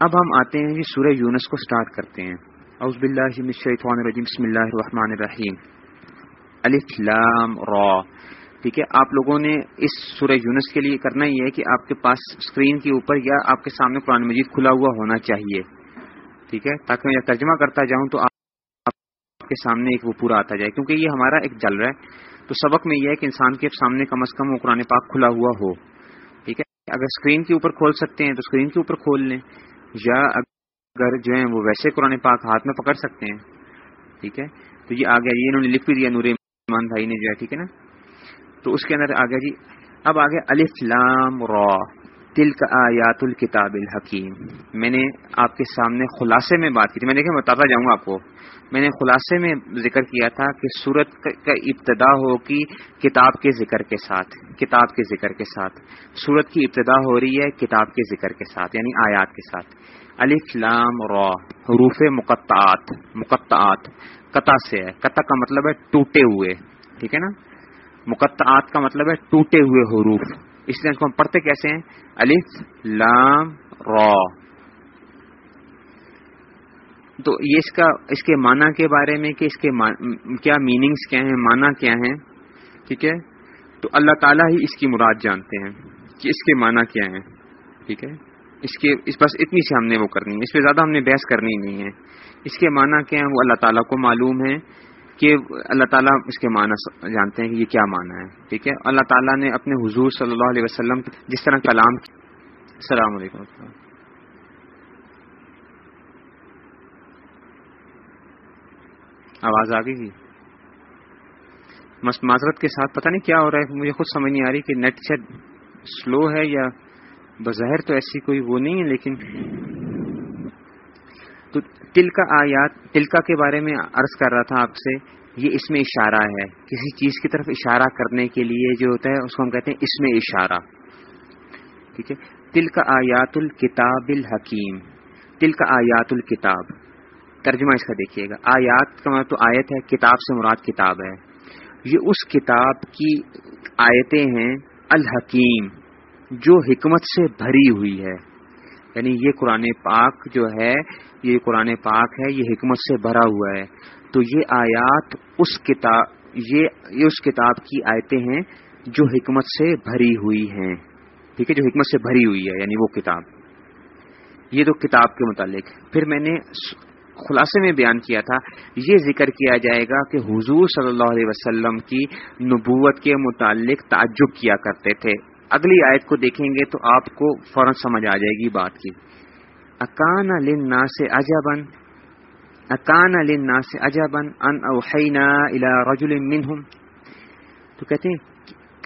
اب ہم آتے ہیں جی سورہ یونس کو سٹارٹ کرتے ہیں۔ اوز باللہ من الشیطان الرجیم، بسم اللہ الرحمن الرحیم۔ الف لام را۔ ٹھیک ہے؟ آپ لوگوں نے اس سورہ یونس کے لیے کرنا ہی ہے کہ آپ کے پاس اسکرین کے اوپر یا آپ کے سامنے قرآن مجید کھلا ہوا ہونا چاہیے۔ ٹھیک ہے؟ تاکہ میں ترجمہ کرتا جاؤں تو کے سامنے ایک وہ پورا آتا جائے، کیونکہ یہ ہمارا ایک جل رہا ہے۔ تو سبق میں یہ ہے کہ انسان کے سامنے کم از کم وہ قرآن پاک کھلا ہوا ہو۔ ٹھیک ہے؟ اگر اسکرین کے اوپر کھول سکتے ہیں تو اسکرین کے اوپر کھول لیں۔ یا اگر جو ہے وہ ویسے قرآن پاک ہاتھ میں پکڑ سکتے ہیں۔ ٹھیک ہے؟ تو یہ آ گیا، یہ انہوں نے لکھ بھی دیا نور ایمان بھائی نے جو ہے، ٹھیک ہے نا؟ تو اس کے اندر آ گیا جی۔ اب آ گیا لام را۔ تل کا آیات الکتاب الحکیم۔ میں نے آپ کے سامنے خلاصے میں بات کی تھی۔ میں دیکھیں بتاتا جاؤں گا آپ کو۔ میں نے خلاصے میں ذکر کیا تھا کہ سورت کا ابتدا ہو کی کتاب کے ذکر کے ساتھ، کتاب کے ذکر کے ساتھ۔ سورت کی ابتدا ہو رہی ہے کتاب کے ذکر کے ساتھ یعنی آیات کے ساتھ۔ علی فلام را، حروف مقطعات مقطعات، قطع سے ہے۔ قطع کا مطلب ہے ٹوٹے ہوئے، ٹھیک ہے نا؟ مقطعات کا مطلب ہے ٹوٹے ہوئے حروف۔ اس لیے اس کو ہم پڑھتے کیسے ہیں؟ الف لام را۔ تو یہ اس کا، اس کے معنی کے بارے میں کہ اس کے کیا میننگز کیا ہیں، معنی کیا ہیں؟ ٹھیک ہے؟ تو اللہ تعالیٰ ہی اس کی مراد جانتے ہیں کہ اس کے معنی کیا ہیں۔ ٹھیک ہے؟ اس کے، اس بس اتنی سی ہم نے وہ کرنی ہے۔ اس پہ زیادہ ہم نے بحث کرنی نہیں ہے۔ اس کے معنی کیا ہیں وہ اللہ تعالیٰ کو معلوم ہے۔ کہ اللہ تعالیٰ اس کے معنی جانتے ہیں کہ یہ کیا معنی ہے، ٹھیک ہے؟ اللہ تعالیٰ نے اپنے حضور صلی اللہ علیہ وسلم جس طرح کلام السلام علیکم۔ آواز آ گئی جی۔ معذرت کے ساتھ پتہ نہیں کیا ہو رہا ہے، مجھے خود سمجھ نہیں آ رہی کہ نیٹ شاید سلو ہے یا بظاہر تو ایسی کوئی وہ نہیں ہے، لیکن تو تل کا آیات تلکا کے بارے میں عرض کر رہا تھا آپ سے، یہ اس میں اشارہ ہے۔ کسی چیز کی طرف اشارہ کرنے کے لیے جو ہوتا ہے، اس کو ہم کہتے ہیں اس میں اشارہ۔ ٹھیک ہے؟ تل کا آیات الکتاب الحکیم۔ تل کا آیات الکتاب۔ ترجمہ اس کا دیکھیے گا۔ آیات کا مطلب تو آیت ہے، کتاب سے مراد کتاب ہے۔ یہ اس کتاب کی آیتیں ہیں الحکیم، جو حکمت سے بھری ہوئی ہے۔ یعنی یہ قرآن پاک جو ہے، یہ قرآن پاک ہے، یہ حکمت سے بھرا ہوا ہے۔ تو یہ آیات اس کتاب، یہ اس کتاب کی آیتیں ہیں جو حکمت سے بھری ہوئی ہیں۔ ٹھیک ہے، جو حکمت سے بھری ہوئی ہے یعنی وہ کتاب۔ یہ تو کتاب کے متعلق۔ پھر میں نے خلاصے میں بیان کیا تھا۔ یہ ذکر کیا جائے گا کہ حضور صلی اللہ علیہ وسلم کی نبوت کے متعلق تعجب کیا کرتے تھے۔ اگلی آیت کو دیکھیں گے تو آپ کو فوراً سمجھ آ جائے گی بات کی۔ اکان لنا سے اجبن اکان لنا سے اجبن ان اوحینا الى رجل منہم۔ تو کہتے ہیں،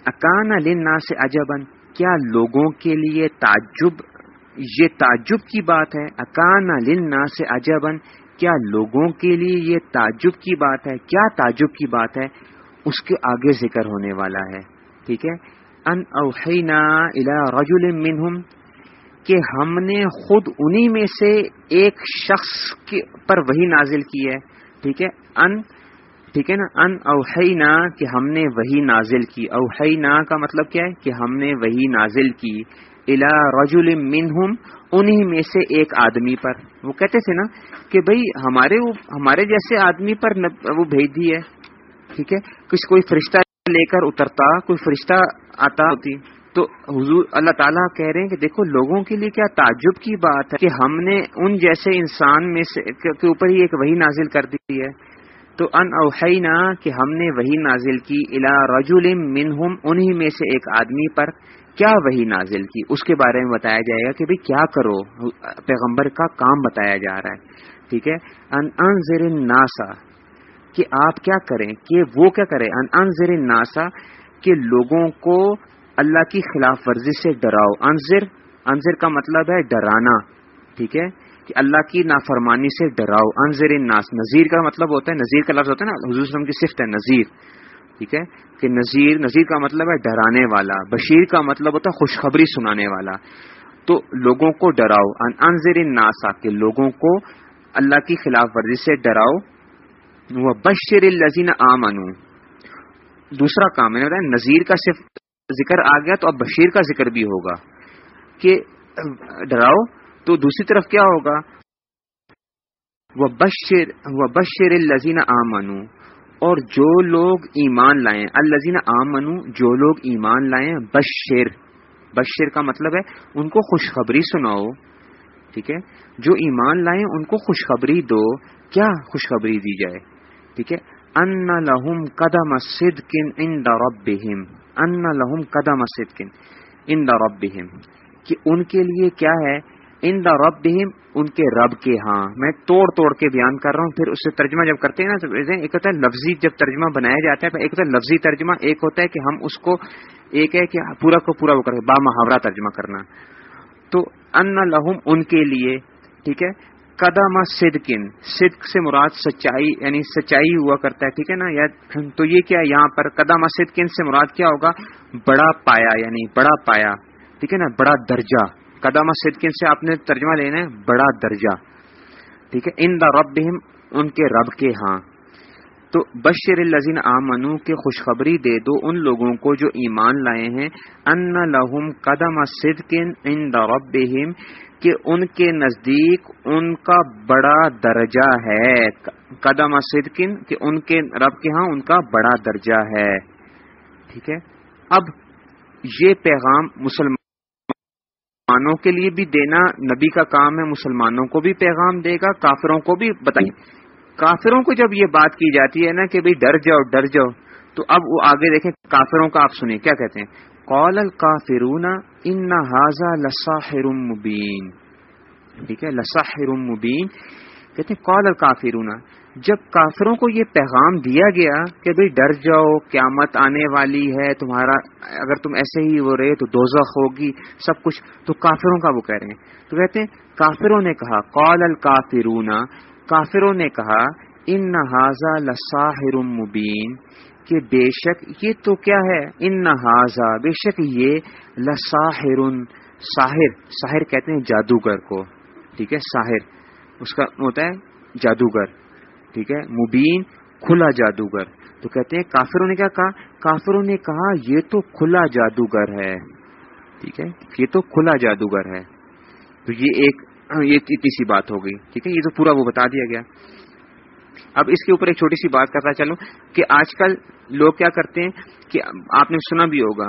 اکان لنا سے اجبن کیا لوگوں کے لیے تعجب، یہ تعجب کی بات ہے؟ اکان لنا سے اجبن کیا لوگوں کے لیے یہ تعجب کی بات ہے؟ کیا تعجب کی بات ہے؟ اس کے آگے ذکر ہونے والا ہے۔ ٹھیک ہے؟ ان اوحینا الى رجل منہم کہ ہم نے خود انہی میں سے ایک شخص پر وہی نازل کی ہے۔ ٹھیک ہے؟ ان، ٹھیک ہے نا؟ ان اوحینا کہ ہم نے وہی نازل کی۔ اوحینا کا مطلب کیا ہے؟ کہ ہم نے وہی نازل کی۔ الا رجل منہم انہی میں سے ایک آدمی پر۔ وہ کہتے تھے نا کہ بھئی ہمارے ہمارے جیسے آدمی پر وہ بھیج دی ہے۔ ٹھیک ہے؟ کچھ کوئی فرشتہ لے کر اترتا، کوئی فرشتہ آتا ہوتی۔ تو حضور اللہ تعالیٰ کہہ رہے ہیں کہ دیکھو، لوگوں کے لیے کیا تعجب کی بات ہے کہ ہم نے ان جیسے انسان میں سے کے اوپر ہی ایک وہی نازل کر دی ہے۔ تو ان اوحینا کہ ہم نے وہی نازل کی الا رجول منہم، انہی میں سے ایک آدمی پر کیا وہی نازل کی؟ اس کے بارے میں بتایا جائے گا کہ بھئی کیا کرو؟ پیغمبر کا کام بتایا جا رہا ہے۔ ٹھیک ہے؟ ان انذر الناسا کہ آپ کیا کریں؟ کہ وہ کیا کریں؟ ان انذر الناسا کہ لوگوں کو اللہ کی خلاف ورزی سے ڈراؤ۔ انضر انضر کا مطلب ہے ڈرانا، ٹھیک ہے؟ کہ اللہ کی نافرمانی سے ڈراؤ۔ انضر الناس، نذیر کا مطلب ہوتا ہے، نذیر کا لفظ ہوتا ہے نا، حضور وسلم کی صفت ہے نذیر، ٹھیک ہے؟ کہ نذیر نذیر کا مطلب ہے ڈرانے والا، بشیر کا مطلب ہوتا ہے خوشخبری سنانے والا۔ تو لوگوں کو ڈراؤ۔ انضر الناس، کہ لوگوں کو اللہ کی خلاف ورزی سے ڈراؤ۔ وہ بشر الزین آمنو دوسرا کام ہے یعنی نذیر کا صرف ذکر آ گیا تو اب بشیر کا ذکر بھی ہوگا کہ، ڈراؤ، تو دوسری طرف کیا ہوگا؟ وہ بشر وہ بشر الزین آمنو اور جو لوگ ایمان لائیں الزین آمنو جو لوگ ایمان لائیں، بشر بشر کا مطلب ہے، ان کو خوشخبری سناؤ، ٹھیک ہے؟ جو ایمان لائیں، ان کو خوشخبری دو، کیا خوشخبری دی جائے؟ ٹھیک ہے؟ ان لہم قدم صدقن ان ربہم ان لہم قدم صدقن ان ربہم کہ ان کے لیے کیا ہے؟ ان دا رب ان کے رب کے ہاں. میں توڑ توڑ کے بیان کر رہا ہوں، پھر اس سے ترجمہ جب کرتے ہیں نا ایک ہوتا ہے لفظی جب ترجمہ بنایا جاتا ہے ایک ہوتا ہے لفظی ترجمہ، ایک ہوتا ہے کہ ہم اس کو، ایک ہے کہ پورا کو پورا وہ کریں، با محاورہ ترجمہ کرنا. تو ان لہم ان کے لیے، ٹھیک ہے؟ قدم صدقن، صدق سے مراد سچائی یعنی سچائی ہوا کرتا ہے، ٹھیک ہے نا؟ یا تو یہ کیا یہاں پر قدم صدقن سے مراد کیا ہوگا؟ بڑا پایا یعنی بڑا پایا، ٹھیک ہے نا؟ بڑا درجہ۔ قدم صدقن سے آپ نے ترجمہ لینا ہے، بڑا درجہ۔ ٹھیک ہے؟ ان دا رب ان کے رب کے ہاں۔ تو بشر الزین آمنو کے خوشخبری دے دو ان لوگوں کو جو ایمان لائے ہیں، ان لہم قدم صدقن ان ربہم، کہ ان کے نزدیک ان کا بڑا درجہ ہے۔ قدم صدقن کہ ان کے رب کے ہاں ان کا بڑا درجہ ہے۔ ٹھیک ہے؟ اب یہ پیغام مسلمانوں کے لیے بھی دینا، نبی کا کام ہے، مسلمانوں کو بھی پیغام دے گا، کافروں کو بھی بتائیے کافروں کو جب یہ بات کی جاتی ہے نا کہ بھئی ڈر جاؤ ڈر جاؤ، تو اب وہ آگے دیکھیں کافروں کا آپ سنیں، کیا کہتے ہیں؟ قول الکافرون ان حاضا لساحر مبین۔ ٹھیک ہے، لساحر مبین۔ کہتے ہیں قول الکافرون، جب کافروں کو یہ پیغام دیا گیا کہ بھئی ڈر جاؤ، قیامت آنے والی ہے، تمہارا اگر تم ایسے ہی وہ رہے تو دوزخ ہوگی، سب کچھ، تو کافروں کا وہ کہہ رہے ہیں۔ تو کہتے ہیں کافروں نے کہا قول الکافرون کافروں نے کہا، ان نہذا لساحر مبین کہ بے شک یہ تو کیا ہے؟ ان نہذا بے شک یہ لساحر، ساحر ساحر کہتے ہیں جادوگر کو۔ ٹھیک ہے، ساحر۔ اس کا ہوتا ہے جادوگر۔ ٹھیک ہے، مبین، کھلا جادوگر۔ تو کہتے ہیں کافروں نے کیا کہا؟ کافروں نے کہا، یہ تو کھلا جادوگر ہے۔ ٹھیک ہے، یہ تو کھلا جادوگر ہے۔ تو یہ ایک ہاں، یہ اتنی سی بات ہو گئی۔ ٹھیک ہے، یہ تو پورا وہ بتا دیا گیا۔ اب اس کے اوپر ایک چھوٹی سی بات کرتا چلوں کہ آج کل لوگ کیا کرتے ہیں کہ آپ نے سنا بھی ہوگا،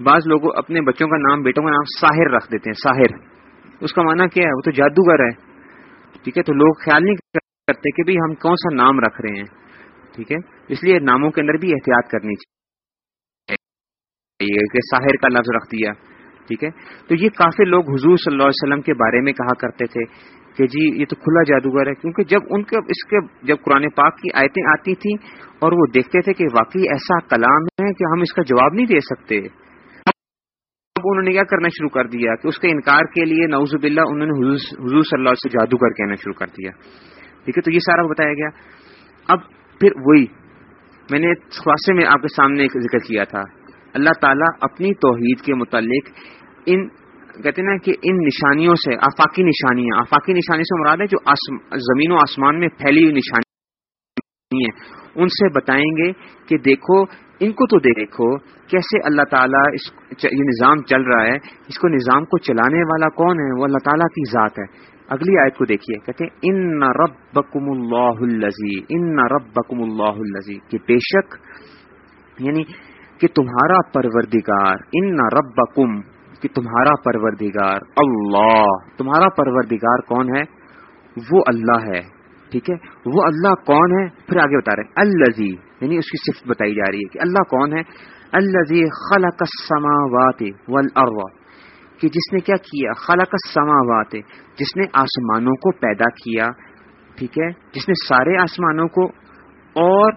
بعض لوگ اپنے بچوں کا نام، بیٹوں کا نام ساحر رکھ دیتے ہیں، ساحر۔ اس کا معنی کیا ہے؟ وہ تو جادوگر ہے۔ ٹھیک ہے، تو لوگ خیال نہیں کرتے کہ بھائی ہم کون سا نام رکھ رہے ہیں۔ ٹھیک ہے، اس لیے ناموں کے اندر بھی احتیاط کرنی چاہیے کہ ساحر کا لفظ رکھ دیا۔ ٹھیک ہے؟ تو یہ کافی لوگ حضور صلی اللہ علیہ وسلم کے بارے میں کہا کرتے تھے کہ جی یہ تو کھلا جادوگر ہے، کیونکہ جب ان کے، اس کے، جب قرآن پاک کی آیتیں آتی تھیں اور وہ دیکھتے تھے کہ واقعی ایسا کلام ہے کہ ہم اس کا جواب نہیں دے سکتے۔ اب انہوں نے کیا کرنا شروع کر دیا کہ اس کے انکار کے لیے نوز باللہ انہوں نے حضور صلی اللہ سے جادوگر کہنا شروع کر دیا۔ ٹھیک ہے؟ تو یہ سارا بتایا گیا۔ اب پھر وہی، میں نے خلاصے میں آپ کے سامنے ایک ذکر کیا تھا۔ اللہ تعالیٰ اپنی توحید کے متعلق ان کہتے ہیں نا کہ ان نشانیوں سے، آفاقی نشانیاں، آفاقی نشانی سے مراد ہے جو زمین و آسمان میں پھیلی ہوئی نشانی ہیں۔ ان سے بتائیں گے کہ دیکھو، ان کو تو دیکھو، کیسے اللہ تعالیٰ اس یہ نظام چل رہا ہے، اس کو نظام کو چلانے والا کون ہے؟ وہ اللہ تعالیٰ کی ذات ہے۔ اگلی آیت کو دیکھیے، کہتے ہیں، ان رب بکم اللہ الزی ان رب بکم اللہ الزی کہ بے شک یعنی کہ تمہارا پروردگار، ان ربکم، کہ تمہارا پروردگار، اللہ، تمہارا پروردگار کون ہے؟ وہ اللہ ہے، ٹھیک ہے؟ وہ اللہ کون ہے؟ پھر آگے بتا رہے الزی یعنی اس کی صفت بتائی جا رہی ہے کہ اللہ کون ہے؟ الزی خلق السماوات والارض، کہ جس نے کیا کیا؟ خلق السماوات، جس نے آسمانوں کو پیدا کیا، ٹھیک ہے؟ جس نے سارے آسمانوں کو اور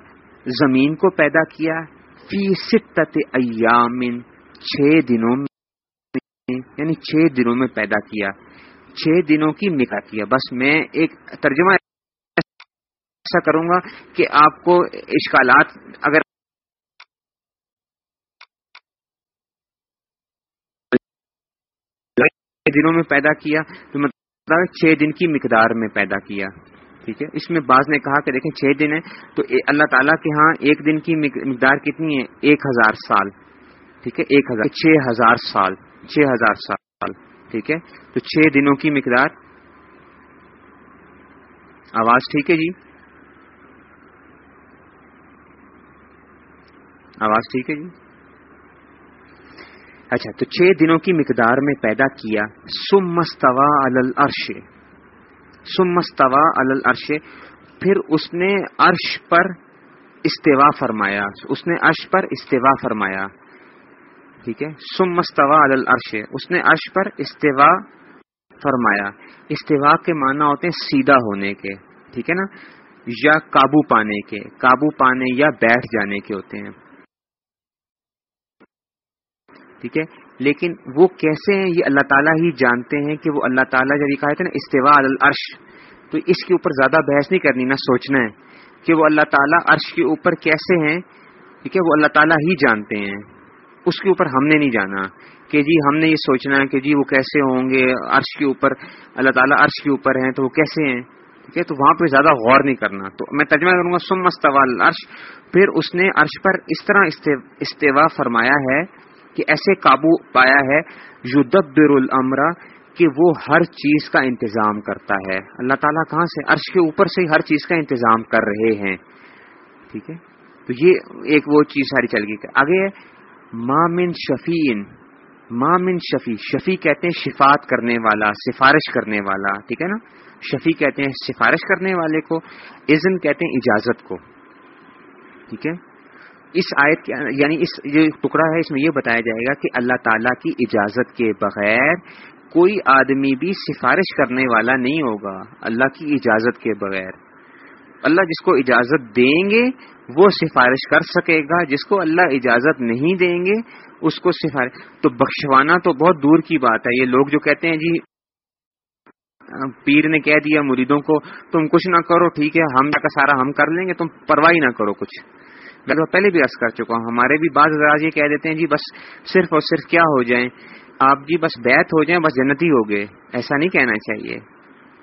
زمین کو پیدا کیا فی ستت ایام چھ دنوں میں یعنی چھ دنوں میں پیدا کیا، چھ دنوں کی نکاح کیا۔ بس میں ایک ترجمہ ایسا کروں گا کہ آپ کو اشکالات اگر دنوں میں پیدا کیا، تو مطلب چھ دن کی مقدار میں پیدا کیا۔ ٹھیک ہے؟ اس میں بعض نے کہا کہ دیکھیں چھ دن ہے تو اللہ تعالیٰ کے ہاں ایک دن کی مقدار کتنی ہے؟ ایک ہزار سال، ٹھیک ہے؟ ایک ہزار، چھ ہزار سال، چھ ہزار سال، ٹھیک ہے؟ تو چھ دنوں کی مقدار، آواز ٹھیک ہے جی؟ آواز ٹھیک ہے جی؟ اچھا تو چھ دنوں کی مقدار میں پیدا کیا سم مستوا الرش سم مستوا الرش پھر اس نے عرش پر استوا فرمایا، اس نے عرش پر استوا فرمایا، ٹھیک ہے؟ سم مستوا الرش اس نے عرش پر استوا فرمایا استوا کے معنی ہوتے ہیں سیدھا ہونے کے، ٹھیک ہے نا؟ یا قابو پانے کے، قابو پانے یا بیٹھ جانے کے ہوتے ہیں۔ ٹھیک ہے؟ لیکن وہ کیسے ہیں؟ یہ اللہ تعالیٰ ہی جانتے ہیں کہ وہ اللہ تعالیٰ جب یہ کہا تھا نا استوا الرش تو اس کے اوپر زیادہ بحث نہیں کرنی، نہ سوچنا ہے کہ وہ اللہ تعالیٰ عرش کے اوپر کیسے ہیں، ٹھیک ہے؟ وہ اللہ تعالیٰ ہی جانتے ہیں۔ اس کے اوپر ہم نے نہیں جانا کہ جی ہم نے یہ سوچنا ہے کہ جی وہ کیسے ہوں گے، عرش کے اوپر، اللہ تعالیٰ عرش کے اوپر ہیں، تو وہ کیسے ہیں؟ ٹھیک ہے؟ تو وہاں پہ زیادہ غور نہیں کرنا۔ تو میں ترجمہ کروں گا سم مستوال عرش پھر اس نے عرش پر اس طرح استوا فرمایا ہے۔ کہ ایسے قابو پایا ہے، یدبر الامرا کہ وہ ہر چیز کا انتظام کرتا ہے۔ اللہ تعالیٰ کہاں سے؟ عرش کے اوپر سے ہر چیز کا انتظام کر رہے ہیں۔ ٹھیک ہے؟ تو یہ ایک وہ چیز ساری چل گئی۔ آگے مامن شفین مامن شفی شفی کہتے ہیں شفات کرنے والا، سفارش کرنے والا۔ ٹھیک ہے نا؟ شفی کہتے ہیں سفارش کرنے والے کو، اذن کہتے ہیں اجازت کو۔ ٹھیک ہے؟ اس آیت یعنی اس جو ٹکڑا ہے، اس میں یہ بتایا جائے گا کہ اللہ تعالی کی اجازت کے بغیر کوئی آدمی بھی سفارش کرنے والا نہیں ہوگا، اللہ کی اجازت کے بغیر۔ اللہ جس کو اجازت دیں گے، وہ سفارش کر سکے گا۔ جس کو اللہ اجازت نہیں دیں گے، اس کو سفارش تو بخشوانا تو بہت دور کی بات ہے۔ یہ لوگ جو کہتے ہیں جی پیر نے کہہ دیا مریدوں کو، تم کچھ نہ کرو، ٹھیک ہے، ہم کا سارا ہم کر لیں گے، تم پرواہی نہ کرو کچھ۔ میں تو پہلے بھی عرض کر چکا ہوں، ہمارے بھی بعض حضرات یہ کہہ دیتے ہیں جی بس صرف اور صرف کیا ہو جائیں؟ آپ جی بس بیت ہو جائیں، بس جنتی ہو گئے۔ ایسا نہیں کہنا چاہیے۔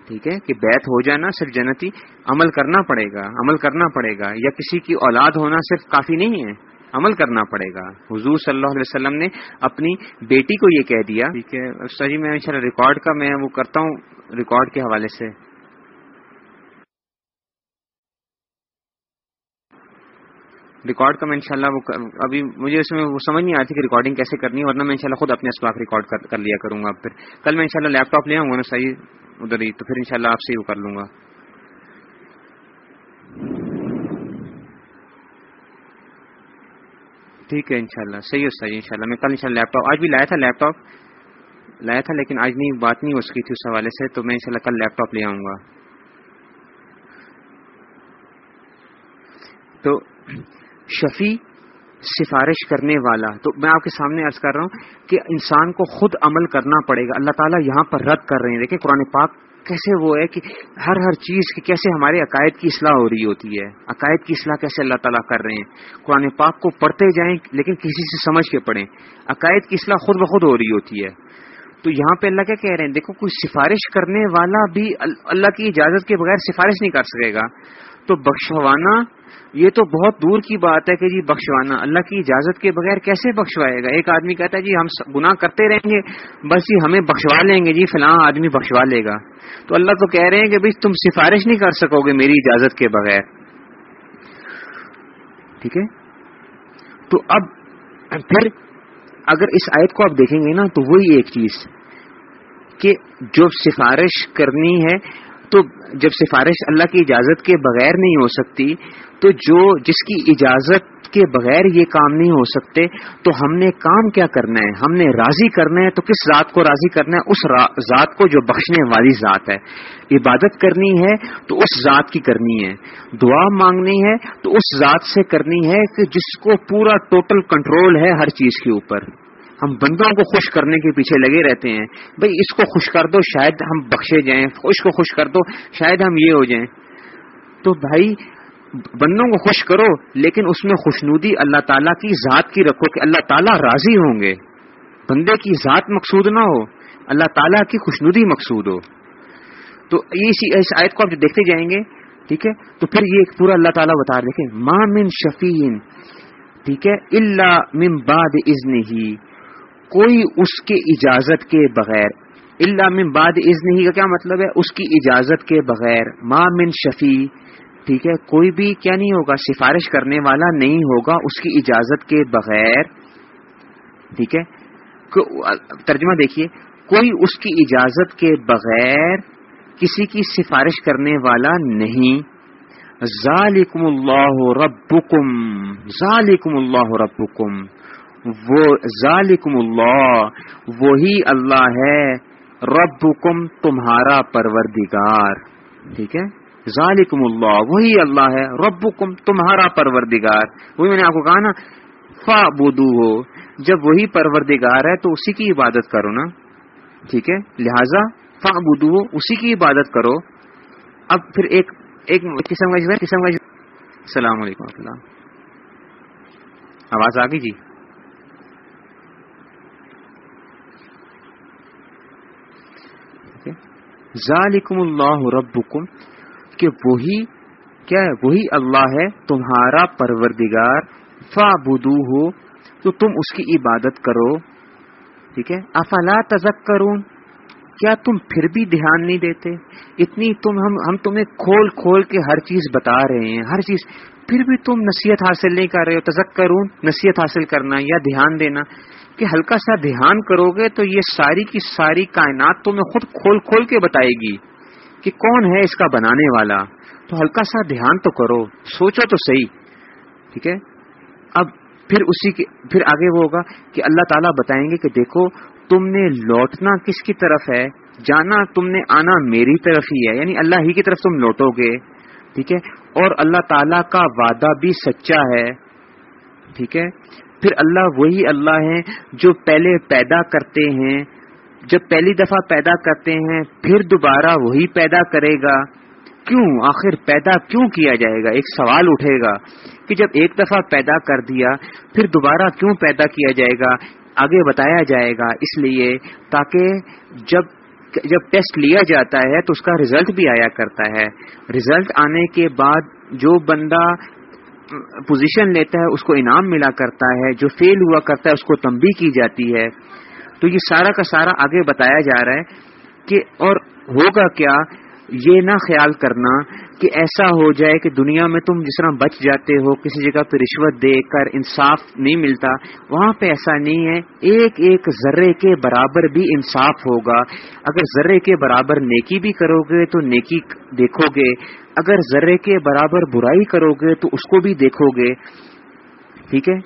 ٹھیک ہے؟ کہ بیت ہو جانا صرف جنتی، عمل کرنا پڑے گا، عمل کرنا پڑے گا۔ یا کسی کی اولاد ہونا صرف کافی نہیں ہے، عمل کرنا پڑے گا۔ حضور صلی اللہ علیہ وسلم نے اپنی بیٹی کو یہ کہہ دیا۔ ٹھیک ہے جی میں ریکارڈ کا، میں وہ کرتا ہوں ریکارڈ کے حوالے سے۔ ریکارڈ کا میں انشاءاللہ وہ ابھی مجھے اس میں وہ سمجھ نہیں آتی کہ ریکارڈنگ کیسے کرنی ہے، ورنہ میں انشاءاللہ خود اپنے اسباق ریکارڈ کر لیا کروں گا پھر۔ کل میں انشاءاللہ لیپ ٹاپ لے آؤں گا نا صحیح ادھر ہی، تو پھر انشاءاللہ آپ سے ہی وہ کر لوں گا۔ ٹھیک ہے انشاءاللہ، صحیح ہے، صحیح انشاءاللہ۔ میں کل انشاءاللہ لیپ ٹاپ آج بھی لایا تھا لیپ ٹاپ لایا تھا لیکن آج نہیں، بات نہیں ہو سکی تھی اس حوالے سے، تو میں انشاءاللہ کل لیپ ٹاپ لے آؤں گا۔ تو شفیع سفارش کرنے والا۔ تو میں آپ کے سامنے عرض کر رہا ہوں کہ انسان کو خود عمل کرنا پڑے گا۔ اللہ تعالیٰ یہاں پر رد کر رہے ہیں۔ دیکھیں قرآن پاک کیسے وہ ہے کہ ہر ہر چیز کی کیسے ہمارے عقائد کی اصلاح ہو رہی ہوتی ہے۔ عقائد کی اصلاح کیسے اللہ تعالیٰ کر رہے ہیں۔ قرآن پاک کو پڑھتے جائیں لیکن کسی سے سمجھ کے پڑھیں۔ عقائد کی اصلاح خود بخود ہو رہی ہوتی ہے۔ تو یہاں پہ اللہ کیا کہہ رہے ہیں؟ دیکھو، کوئی سفارش کرنے والا بھی اللہ کی اجازت کے بغیر سفارش نہیں کر سکے گا۔ تو بخشوانا، یہ تو بہت دور کی بات ہے کہ جی بخشوانا، اللہ کی اجازت کے بغیر کیسے بخشوائے گا؟ ایک آدمی کہتا ہے جی ہم گناہ کرتے رہیں گے، بس جی ہمیں بخشوا لیں گے جی فلاں آدمی بخشوا لے گا۔ تو اللہ تو کہہ رہے ہیں کہ بھائی تم سفارش نہیں کر سکو گے میری اجازت کے بغیر۔ ٹھیک ہے؟ تو اب پھر اگر اس آیت کو آپ دیکھیں گے نا، تو وہی ایک چیز کہ جو سفارش کرنی ہے تو جب سفارش اللہ کی اجازت کے بغیر نہیں ہو سکتی، تو جو جس کی اجازت کے بغیر یہ کام نہیں ہو سکتے، تو ہم نے کام کیا کرنا ہے؟ ہم نے راضی کرنا ہے، تو کس ذات کو راضی کرنا ہے؟ اس ذات کو جو بخشنے والی ذات ہے۔ عبادت کرنی ہے، تو اس ذات کی کرنی ہے۔ دعا مانگنی ہے، تو اس ذات سے کرنی ہے کہ جس کو پورا ٹوٹل کنٹرول ہے ہر چیز کے اوپر۔ ہم بندوں کو خوش کرنے کے پیچھے لگے رہتے ہیں۔ بھئی اس کو خوش کر دو، شاید ہم بخشے جائیں۔ اس کو خوش کر دو، شاید ہم یہ ہو جائیں۔ تو بھائی، بندوں کو خوش کرو، لیکن اس میں خوشنودی اللہ تعالیٰ کی ذات کی رکھو کہ اللہ تعالیٰ راضی ہوں گے۔ بندے کی ذات مقصود نہ ہو، اللہ تعالیٰ کی خوشنودی مقصود ہو۔ تو اس آیت کو آپ دیکھتے جائیں گے، ٹھیک ہے؟ تو پھر یہ پورا اللہ تعالیٰ بتا رہے دیکھیں ماں من ٹھیک ہے؟ اللہ من بعد ازن ہی کوئی اس کے اجازت کے بغیر اللہ من بعد ازن کا کیا مطلب ہے؟ اس کی اجازت کے بغیر ماں من شفیع ٹھیک ہے؟ کوئی بھی کیا نہیں ہوگا، سفارش کرنے والا نہیں ہوگا اس کی اجازت کے بغیر، ٹھیک ہے؟ ترجمہ دیکھیے، کوئی اس کی اجازت کے بغیر کسی کی سفارش کرنے والا نہیں۔ ذالکم اللہ ربکم، ذالکم اللہ ربکم۔ وہ ذالکم اللہ، وہی اللہ ہے، ربکم تمہارا پروردگار۔ ٹھیک ہے؟ ذالکم اللہ، وہی اللہ ہے، ربکم تمہارا پروردگار۔ وہی میں نے آپ کو کہا نا فا بدو ہو جب وہی پروردگار ہے تو اسی کی عبادت کرو نا۔ ٹھیک ہے؟ لہذا فا بدو ہو اسی کی عبادت کرو۔ اب پھر ایک ایک قسم کا جی، قسم کا جی۔ السلام علیکم و اللہ۔ آواز آ گئی جی؟ ذالکم اللہ ربکم، کہ وہی، کیا ہے؟ وہی اللہ ہے، تمہارا پروردگار فا بدو ہو تو تم اس کی عبادت کرو۔ ٹھیک ہے؟ افلا تزک کیا تم پھر بھی دھیان نہیں دیتے؟ اتنی تم، ہم ہم تمہیں کھول کھول کے ہر چیز بتا رہے ہیں، ہر چیز۔ پھر بھی تم نصیحت حاصل نہیں کر رہے ہو تزک کروں نصیحت حاصل کرنا یا دھیان دینا۔ کہ ہلکا سا دھیان کرو گے تو یہ ساری کی ساری کائنات تمہیں خود کھول کھول کے بتائے گی کہ کون ہے اس کا بنانے والا۔ تو ہلکا سا دھیان تو کرو، سوچو تو صحیح۔ ٹھیک ہے؟ اب پھر اسی کے پھر آگے وہ ہوگا کہ اللہ تعالیٰ بتائیں گے کہ دیکھو، تم نے لوٹنا کس کی طرف ہے؟ جانا تم نے آنا میری طرف ہی ہے یعنی اللہ ہی کی طرف تم لوٹو گے۔ ٹھیک ہے؟ اور اللہ تعالی کا وعدہ بھی سچا ہے۔ ٹھیک ہے؟ پھر اللہ وہی اللہ ہے جو پہلے پیدا کرتے ہیں، جب پہلی دفعہ پیدا کرتے ہیں، پھر دوبارہ وہی پیدا کرے گا۔ کیوں؟ آخر پیدا کیوں کیا جائے گا؟ ایک سوال اٹھے گا کہ جب ایک دفعہ پیدا کر دیا، پھر دوبارہ کیوں پیدا کیا جائے گا؟ آگے بتایا جائے گا۔ اس لیے تاکہ جب جب ٹیسٹ لیا جاتا ہے تو اس کا ریزلٹ بھی آیا کرتا ہے۔ ریزلٹ آنے کے بعد جو بندہ پوزیشن لیتا ہے، اس کو انعام ملا کرتا ہے، جو فیل ہوا کرتا ہے، اس کو تمبی کی جاتی ہے۔ تو یہ سارا کا سارا آگے بتایا جا رہا ہے کہ اور ہوگا کیا؟ یہ نہ خیال کرنا کہ ایسا ہو جائے کہ دنیا میں تم جس طرح بچ جاتے ہو، کسی جگہ پہ رشوت دے کر انصاف نہیں ملتا، وہاں پہ ایسا نہیں ہے۔ ایک ایک ذرے کے برابر بھی انصاف ہوگا۔ اگر ذرے کے برابر نیکی بھی کرو گے تو نیکی دیکھو گے۔ اگر ذرے کے برابر برائی کرو گے تو اس کو بھی دیکھو گے ٹھیک ہے؟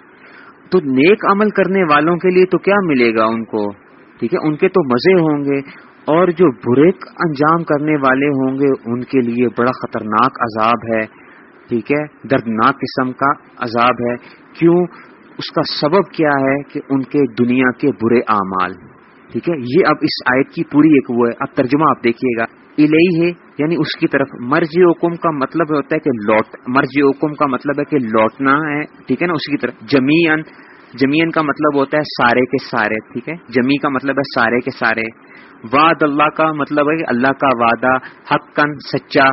تو نیک عمل کرنے والوں کے لیے تو کیا ملے گا ان کو؟ ٹھیک ہے؟ ان کے تو مزے ہوں گے۔ اور جو برے انجام کرنے والے ہوں گے، ان کے لیے بڑا خطرناک عذاب ہے۔ ٹھیک ہے؟ دردناک قسم کا عذاب ہے۔ کیوں؟ اس کا سبب کیا ہے کہ ان کے دنیا کے برے اعمال۔ ٹھیک ہے؟ یہ اب اس آیت کی پوری ایک وہ ہے۔ اب ترجمہ آپ دیکھیے گا۔ الہی ہے یعنی اس کی طرف مرضی حکم کا مطلب ہوتا ہے کہ لوٹ مرضی حکم کا مطلب ہے کہ لوٹنا ہے، ٹھیک ہے نا؟ اس کی طرف جمیان جمین کا مطلب ہوتا ہے سارے کے سارے، ٹھیک ہے؟ جمی کا مطلب ہے سارے کے سارے۔ وعد اللہ کا مطلب ہے کہ اللہ کا وعدہ حق سچا،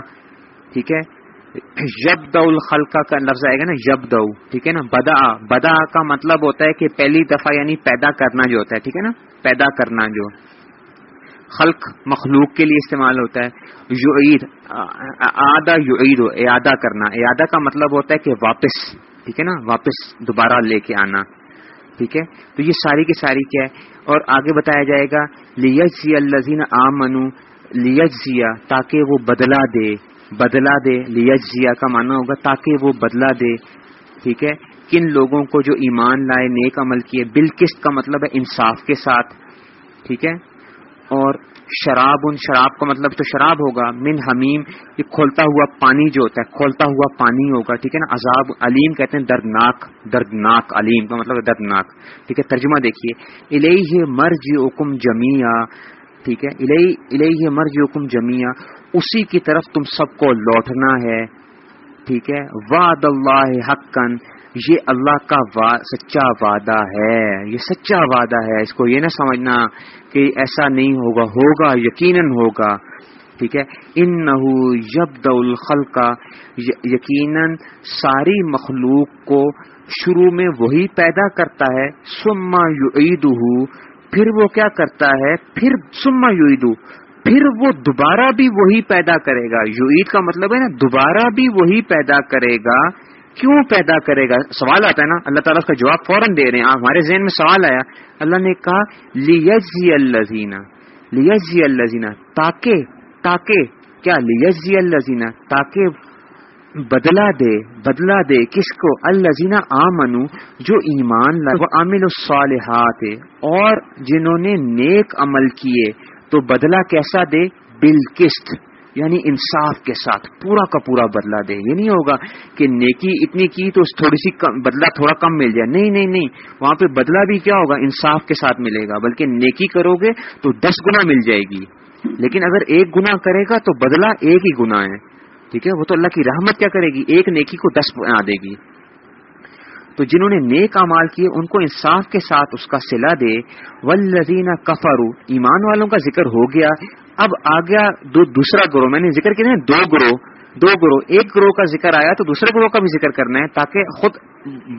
ٹھیک ہے؟ یب الخلقہ کا لفظ آئے گا نا یب دو ٹھیک ہے نا؟ بدا بدا کا مطلب ہوتا ہے کہ پہلی دفعہ یعنی پیدا کرنا جو ہوتا ہے، ٹھیک ہے نا؟ پیدا کرنا جو۔ خلق مخلوق کے لیے استعمال ہوتا ہے. یو عید آدھا یو عید اعادہ کرنا. اعادہ کا مطلب ہوتا ہے کہ واپس، ٹھیک ہے نا؟ واپس دوبارہ لے کے آنا. ٹھیک ہے؟ تو یہ ساری کی ساری کیا ہے؟ اور آگے بتایا جائے گا لیج سی الزین آ منو لیجیا تاکہ وہ بدلا دے. بدلا دے لیجیا کا معنی ہوگا تاکہ وہ بدلا دے. ٹھیک ہے؟ کن لوگوں کو جو ایمان لائے، نیک عمل کیے بالکست کا مطلب ہے انصاف کے ساتھ. ٹھیک ہے؟ اور شراب، ان شراب کا مطلب تو شراب ہوگا، من حمیم، یہ کھولتا ہوا پانی جو ہوتا ہے، کھولتا ہوا پانی ہوگا، ٹھیک ہے نا؟ عذاب، علیم کہتے ہیں دردناک دردناک، علیم کا مطلب دردناک، ٹھیک ہے؟ ترجمہ دیکھیے الہی مرج حکم جمیا ٹھیک ہے؟ الہی مرج حکم جمیا اسی کی طرف تم سب کو لوٹنا ہے، ٹھیک ہے؟ واد اللہ حقن یہ اللہ کا وا، سچا وعدہ ہے، یہ سچا وعدہ ہے، اس کو یہ نہ سمجھنا کہ ایسا نہیں ہوگا ہوگا، یقیناً ہوگا، ٹھیک ہے؟ ان نہ الخل کا یقیناً ساری مخلوق کو شروع میں وہی پیدا کرتا ہے سما یو پھر وہ کیا کرتا ہے؟ پھر سما یو پھر وہ دوبارہ بھی وہی پیدا کرے گا۔ یو عید کا مطلب ہے نا، دوبارہ بھی وہی پیدا کرے گا۔ کیوں پیدا کرے گا؟ سوال آتا ہے نا، اللہ تعالیٰ کا جواب فوراً دے رہے ہیں۔ ہمارے ذہن میں سوال آیا۔ اللہ نے کہا لیجزی اللہ لیجزی تاکہ تاکہ، کیا؟ لیجزی اللہ تاکہ بدلا دے بدلا دے کس کو؟ اللہ آمنو جو ایمان عامل الصالحات، اور جنہوں نے نیک عمل کیے، تو بدلا کیسا دے؟ بالکست یعنی انصاف کے ساتھ پورا کا پورا بدلا دے۔ یہ نہیں ہوگا کہ نیکی اتنی کی تو تھوڑی سی بدلا تھوڑا کم مل جائے۔ نہیں نہیں نہیں۔ وہاں پہ بدلا بھی کیا ہوگا؟ انصاف کے ساتھ ملے گا۔ بلکہ نیکی کرو گے تو دس گنا مل جائے گی۔ لیکن اگر ایک گنا کرے گا تو بدلا ایک ہی گنا ہے۔ ٹھیک ہے؟ وہ تو اللہ کی رحمت کیا کرے گی؟ ایک نیکی کو دس بنا دے گی۔ تو جنہوں نے نیک امال کیے، ان کو انصاف کے ساتھ اس کا سلا دے۔ ولزین کفرو ایمان والوں کا ذکر ہو گیا۔ اب آ گیا دو دوسرا گروہ، میں نے ذکر کیا دو گروہ دو گروہ۔ ایک گروہ کا ذکر آیا تو دوسرے گروہ کا بھی ذکر کرنا ہے تاکہ خود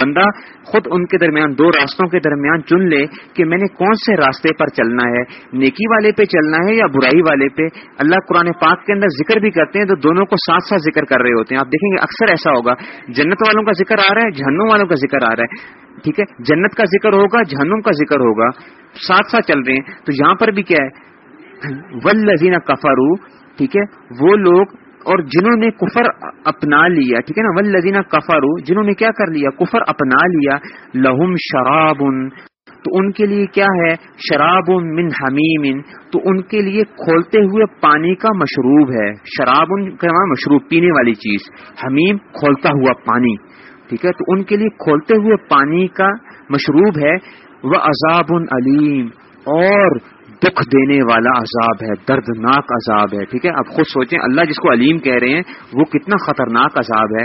بندہ خود ان کے درمیان، دو راستوں کے درمیان چن لے کہ میں نے کون سے راستے پر چلنا ہے۔ نیکی والے پہ چلنا ہے یا برائی والے پہ؟ اللہ قرآن پاک کے اندر ذکر بھی کرتے ہیں تو دونوں کو ساتھ ساتھ ذکر کر رہے ہوتے ہیں۔ آپ دیکھیں گے اکثر ایسا ہوگا، جنت والوں کا ذکر آ رہا ہے، جہنم والوں کا ذکر آ رہا ہے۔ ٹھیک ہے؟ جنت کا ذکر ہوگا، جہنم کا ذکر ہوگا، ساتھ ساتھ چل رہے ہیں۔ تو یہاں پر بھی کیا ہے؟ ولزین کفرو ٹھیک ہے، وہ لوگ اور جنہوں نے کفر اپنا لیا، ٹھیک ہے نا ول لذینہ کفرو جنہوں نے کیا کر لیا، کفر اپنا لیا، لہم شراب تو ان کے لیے کیا ہے؟ شراب من حمیم تو ان کے لیے کھولتے ہوئے پانی کا مشروب ہے شراب کا مشروب، پینے والی چیز، حمیم کھولتا ہوا پانی، ٹھیک ہے، تو ان کے لیے کھولتے ہوئے پانی کا مشروب ہے وہ عذاب علیم، اور دکھ دینے والا عذاب ہے، دردناک عذاب ہے، ٹھیک ہے؟ اب خود سوچیں، اللہ جس کو علیم کہہ رہے ہیں، وہ کتنا خطرناک عذاب ہے،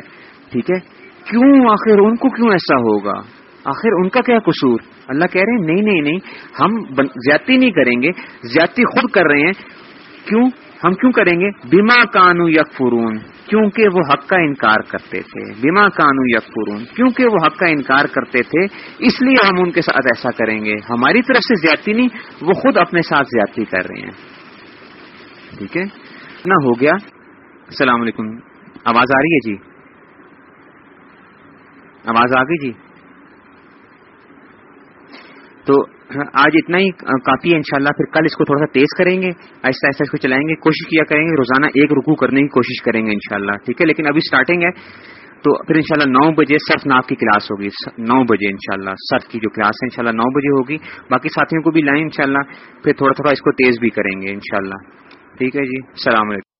ٹھیک ہے؟ کیوں آخر ان کو کیوں ایسا ہوگا؟ آخر ان کا کیا قصور؟ اللہ کہہ رہے ہیں، نہیں نہیں نہیں، ہم زیادتی نہیں کریں گے، زیادتی خود کر رہے ہیں، کیوں؟ ہم کیوں کریں گے؟ بیما کانو یک فرون کیونکہ وہ حق کا انکار کرتے تھے۔ بیما کانو یک فرون کیونکہ وہ حق کا انکار کرتے تھے، اس لیے ہم ان کے ساتھ ایسا کریں گے۔ ہماری طرف سے زیادتی نہیں، وہ خود اپنے ساتھ زیادتی کر رہے ہیں۔ ٹھیک ہے؟ نہ ہو گیا۔ السلام علیکم۔ آواز آ رہی ہے جی؟ آواز آ گئی جی؟ تو ہاں، آج اتنا ہی کافی ہے، انشاءاللہ پھر کل اس کو تھوڑا سا تیز کریں گے، آہستہ آہستہ اس کو چلائیں گے، کوشش کیا کریں گے، روزانہ ایک رکو کرنے کی کوشش کریں گے انشاءاللہ، ٹھیک ہے؟ لیکن ابھی سٹارٹنگ ہے، تو پھر انشاءاللہ نو بجے سرف ناپ کی کلاس ہوگی نو بجے انشاءاللہ، سرف کی جو کلاس ہے انشاءاللہ نو بجے ہوگی، باقی ساتھیوں کو بھی لائیں انشاءاللہ، پھر تھوڑا تھوڑا اس کو تیز بھی کریں گے انشاءاللہ، ٹھیک ہے جی؟ السلام علیکم۔